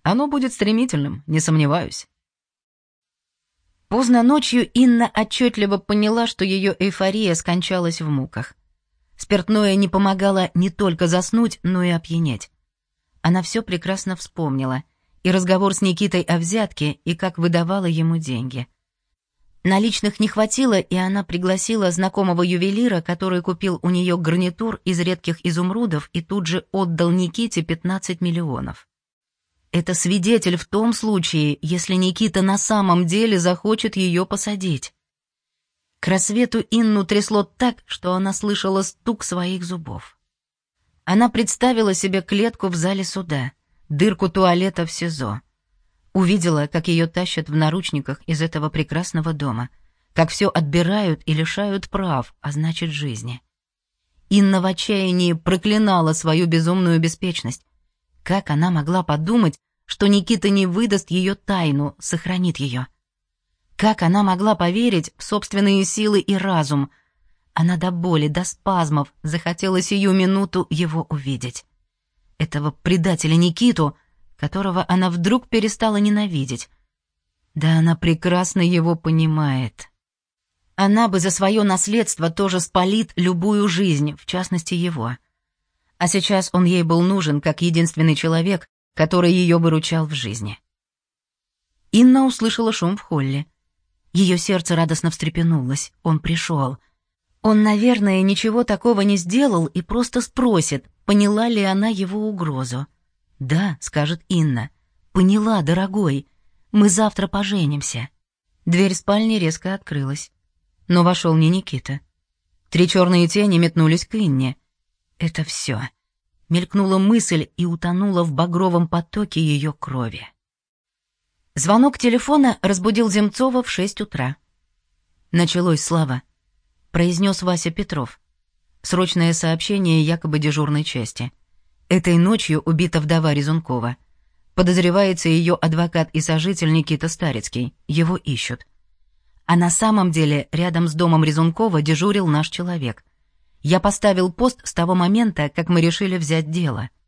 Оно будет стремительным, не сомневаюсь». Поздно ночью Инна отчетливо поняла, что ее эйфория скончалась в муках. Спиртное не помогало не только заснуть, но и опьянеть. Она все прекрасно вспомнила, и разговор с Никитой о взятке, и как выдавала ему деньги. Наличных не хватило, и она пригласила знакомого ювелира, который купил у нее гарнитур из редких изумрудов и тут же отдал Никите 15 миллионов. Это свидетель в том случае, если Никита на самом деле захочет ее посадить. К рассвету Инну трясло так, что она слышала стук своих зубов. Она представила себе клетку в зале суда, дырку туалета в СИЗО. Увидела, как ее тащат в наручниках из этого прекрасного дома, как все отбирают и лишают прав, а значит жизни. Инна в отчаянии проклинала свою безумную беспечность, как она могла подумать, что Никита не выдаст ее тайну, сохранит ее? Как она могла поверить в собственные силы и разум? Она до боли, до спазмов захотела сию минуту его увидеть. этого предателя Никиту, которого она вдруг перестала ненавидеть. Да она прекрасно его понимает. Она бы за свое наследство тоже спалит любую жизнь, в частности его. А сейчас он ей был нужен как единственный человек, который ее выручал в жизни. Инна услышала шум в холле. Ее сердце радостно встрепенулось. Он пришел. Он, наверное, ничего такого не сделал и просто спросит, поняла ли она его угрозу. «Да», — скажет Инна. «Поняла, дорогой. Мы завтра поженимся». Дверь спальни резко открылась. Но вошел не Никита. Три черные тени метнулись к Инне. Это все. Мелькнула мысль и утонула в багровом потоке ее крови. Звонок телефона разбудил Земцова в шесть утра. «Началось, Слава», — произнес Вася Петров. Срочное сообщение якобы дежурной части. Этой ночью убита вдова Резункова. Подозревается ее адвокат и сожитель Никита Старицкий. Его ищут. А на самом деле рядом с домом Резункова дежурил наш человек. Я поставил пост с того момента, как мы решили взять дело —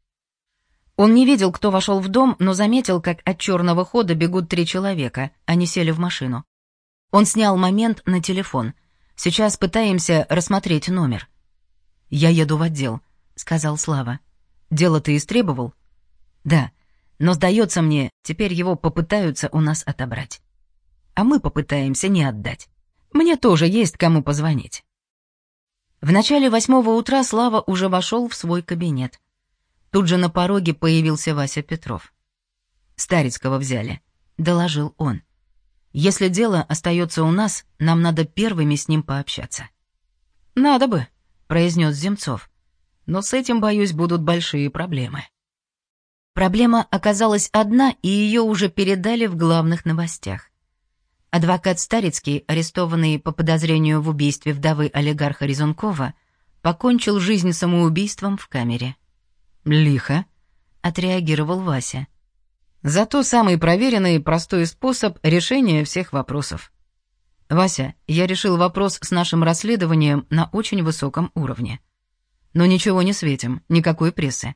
он не видел, кто вошел в дом, но заметил, как от черного хода бегут три человека. Они сели в машину. Он снял момент на телефон. Сейчас пытаемся рассмотреть номер. «Я еду в отдел», — сказал Слава. «Дело ты истребовал?» «Да, но, сдается мне, теперь его попытаются у нас отобрать. А мы попытаемся не отдать. Мне тоже есть кому позвонить». В начале восьмого утра Слава уже вошел в свой кабинет. Тут же на пороге появился Вася Петров. «Старицкого взяли», — доложил он. «Если дело остается у нас, нам надо первыми с ним пообщаться». «Надо бы», — произнес Земцов. «Но с этим, боюсь, будут большие проблемы». Проблема оказалась одна, и ее уже передали в главных новостях. Адвокат Старицкий, арестованный по подозрению в убийстве вдовы олигарха Резункова, покончил жизнь самоубийством в камере. «Лихо», — отреагировал Вася. «Зато самый проверенный и простой способ решения всех вопросов. Вася, я решил вопрос с нашим расследованием на очень высоком уровне. Но ничего не светим, никакой прессы.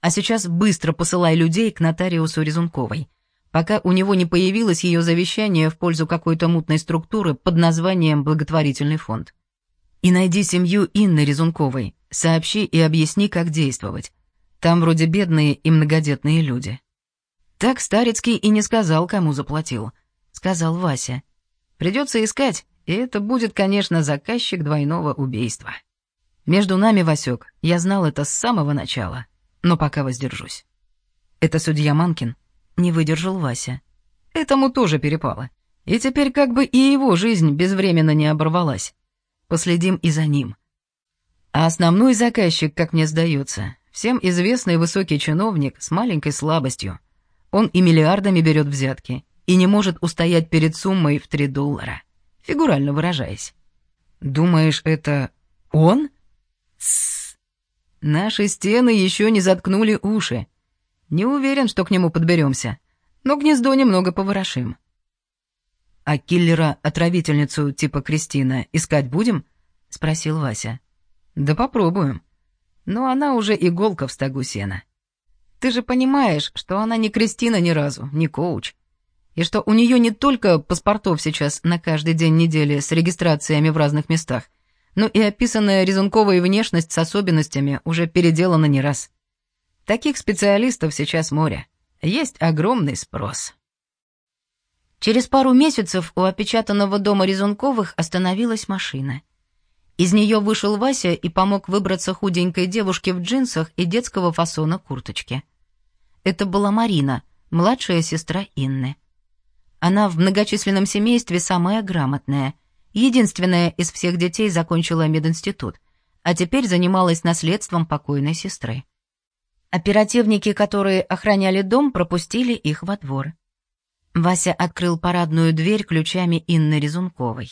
А сейчас быстро посылай людей к нотариусу Резунковой, пока у него не появилось ее завещание в пользу какой-то мутной структуры под названием «Благотворительный фонд». И найди семью Инны Резунковой, сообщи и объясни, как действовать. Там вроде бедные и многодетные люди. Так Старицкий и не сказал, кому заплатил. Сказал Вася. Придется искать, и это будет, конечно, заказчик двойного убийства. Между нами, Васек, я знал это с самого начала, но пока воздержусь. Это судья Манкин? Не выдержал Вася. Этому тоже перепало. И теперь как бы и его жизнь безвременно не оборвалась. Последим и за ним. А основной заказчик, как мне сдается, Всем известный высокий чиновник с маленькой слабостью. Он и миллиардами берет взятки, и не может устоять перед суммой в три доллара, фигурально выражаясь. Думаешь, это он? Тссс. Наши стены еще не заткнули уши. Не уверен, что к нему подберемся, но гнездо немного поворошим. А киллера-отравительницу типа Кристина искать будем? Спросил Вася. Да попробуем но она уже иголка в стогу сена. Ты же понимаешь, что она не Кристина ни разу, не коуч. И что у нее не только паспортов сейчас на каждый день недели с регистрациями в разных местах, но и описанная резунковая внешность с особенностями уже переделана не раз. Таких специалистов сейчас море. Есть огромный спрос. Через пару месяцев у опечатанного дома Резунковых остановилась машина — из нее вышел Вася и помог выбраться худенькой девушке в джинсах и детского фасона курточке. Это была Марина, младшая сестра Инны. Она в многочисленном семействе самая грамотная, единственная из всех детей закончила мединститут, а теперь занималась наследством покойной сестры. Оперативники, которые охраняли дом, пропустили их во двор. Вася открыл парадную дверь ключами Инны Резунковой.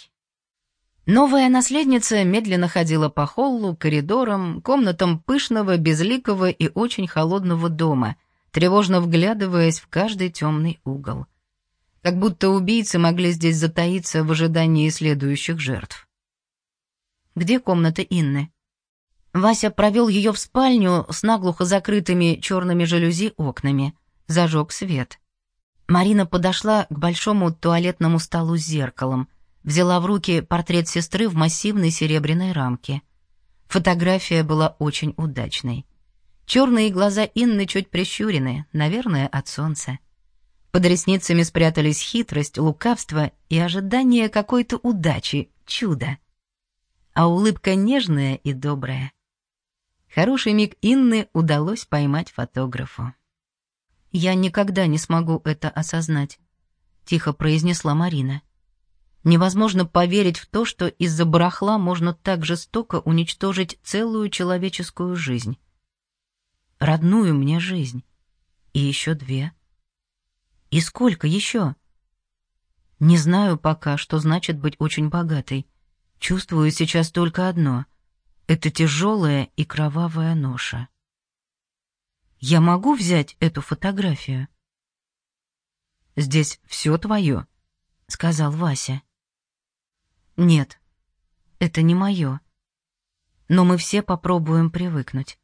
Новая наследница медленно ходила по холлу, коридорам, комнатам пышного, безликого и очень холодного дома, тревожно вглядываясь в каждый темный угол. Как будто убийцы могли здесь затаиться в ожидании следующих жертв. «Где комната Инны?» Вася провел ее в спальню с наглухо закрытыми черными жалюзи окнами, зажег свет. Марина подошла к большому туалетному столу с зеркалом, взяла в руки портрет сестры в массивной серебряной рамке. Фотография была очень удачной. Черные глаза Инны чуть прищурены, наверное, от солнца. Под ресницами спрятались хитрость, лукавство и ожидание какой-то удачи, чуда. А улыбка нежная и добрая. Хороший миг Инны удалось поймать фотографу. «Я никогда не смогу это осознать», — тихо произнесла Марина. «Невозможно поверить в то, что из-за барахла можно так жестоко уничтожить целую человеческую жизнь. Родную мне жизнь. И еще две. И сколько еще?» «Не знаю пока, что значит быть очень богатой. Чувствую сейчас только одно — это тяжелая и кровавая ноша. Я могу взять эту фотографию? Здесь все твое, сказал Вася. Нет, это не мое. Но мы все попробуем привыкнуть.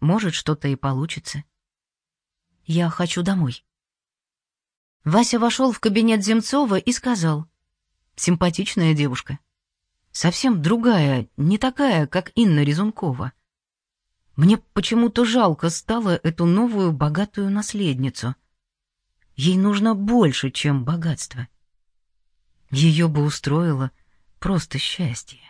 Может, что-то и получится. Я хочу домой. Вася вошел в кабинет Земцова и сказал. Симпатичная девушка. Совсем другая, не такая, как Инна Резункова. Мне почему-то жалко стало эту новую богатую наследницу. Ей нужно больше, чем богатство. Ее бы устроило просто счастье.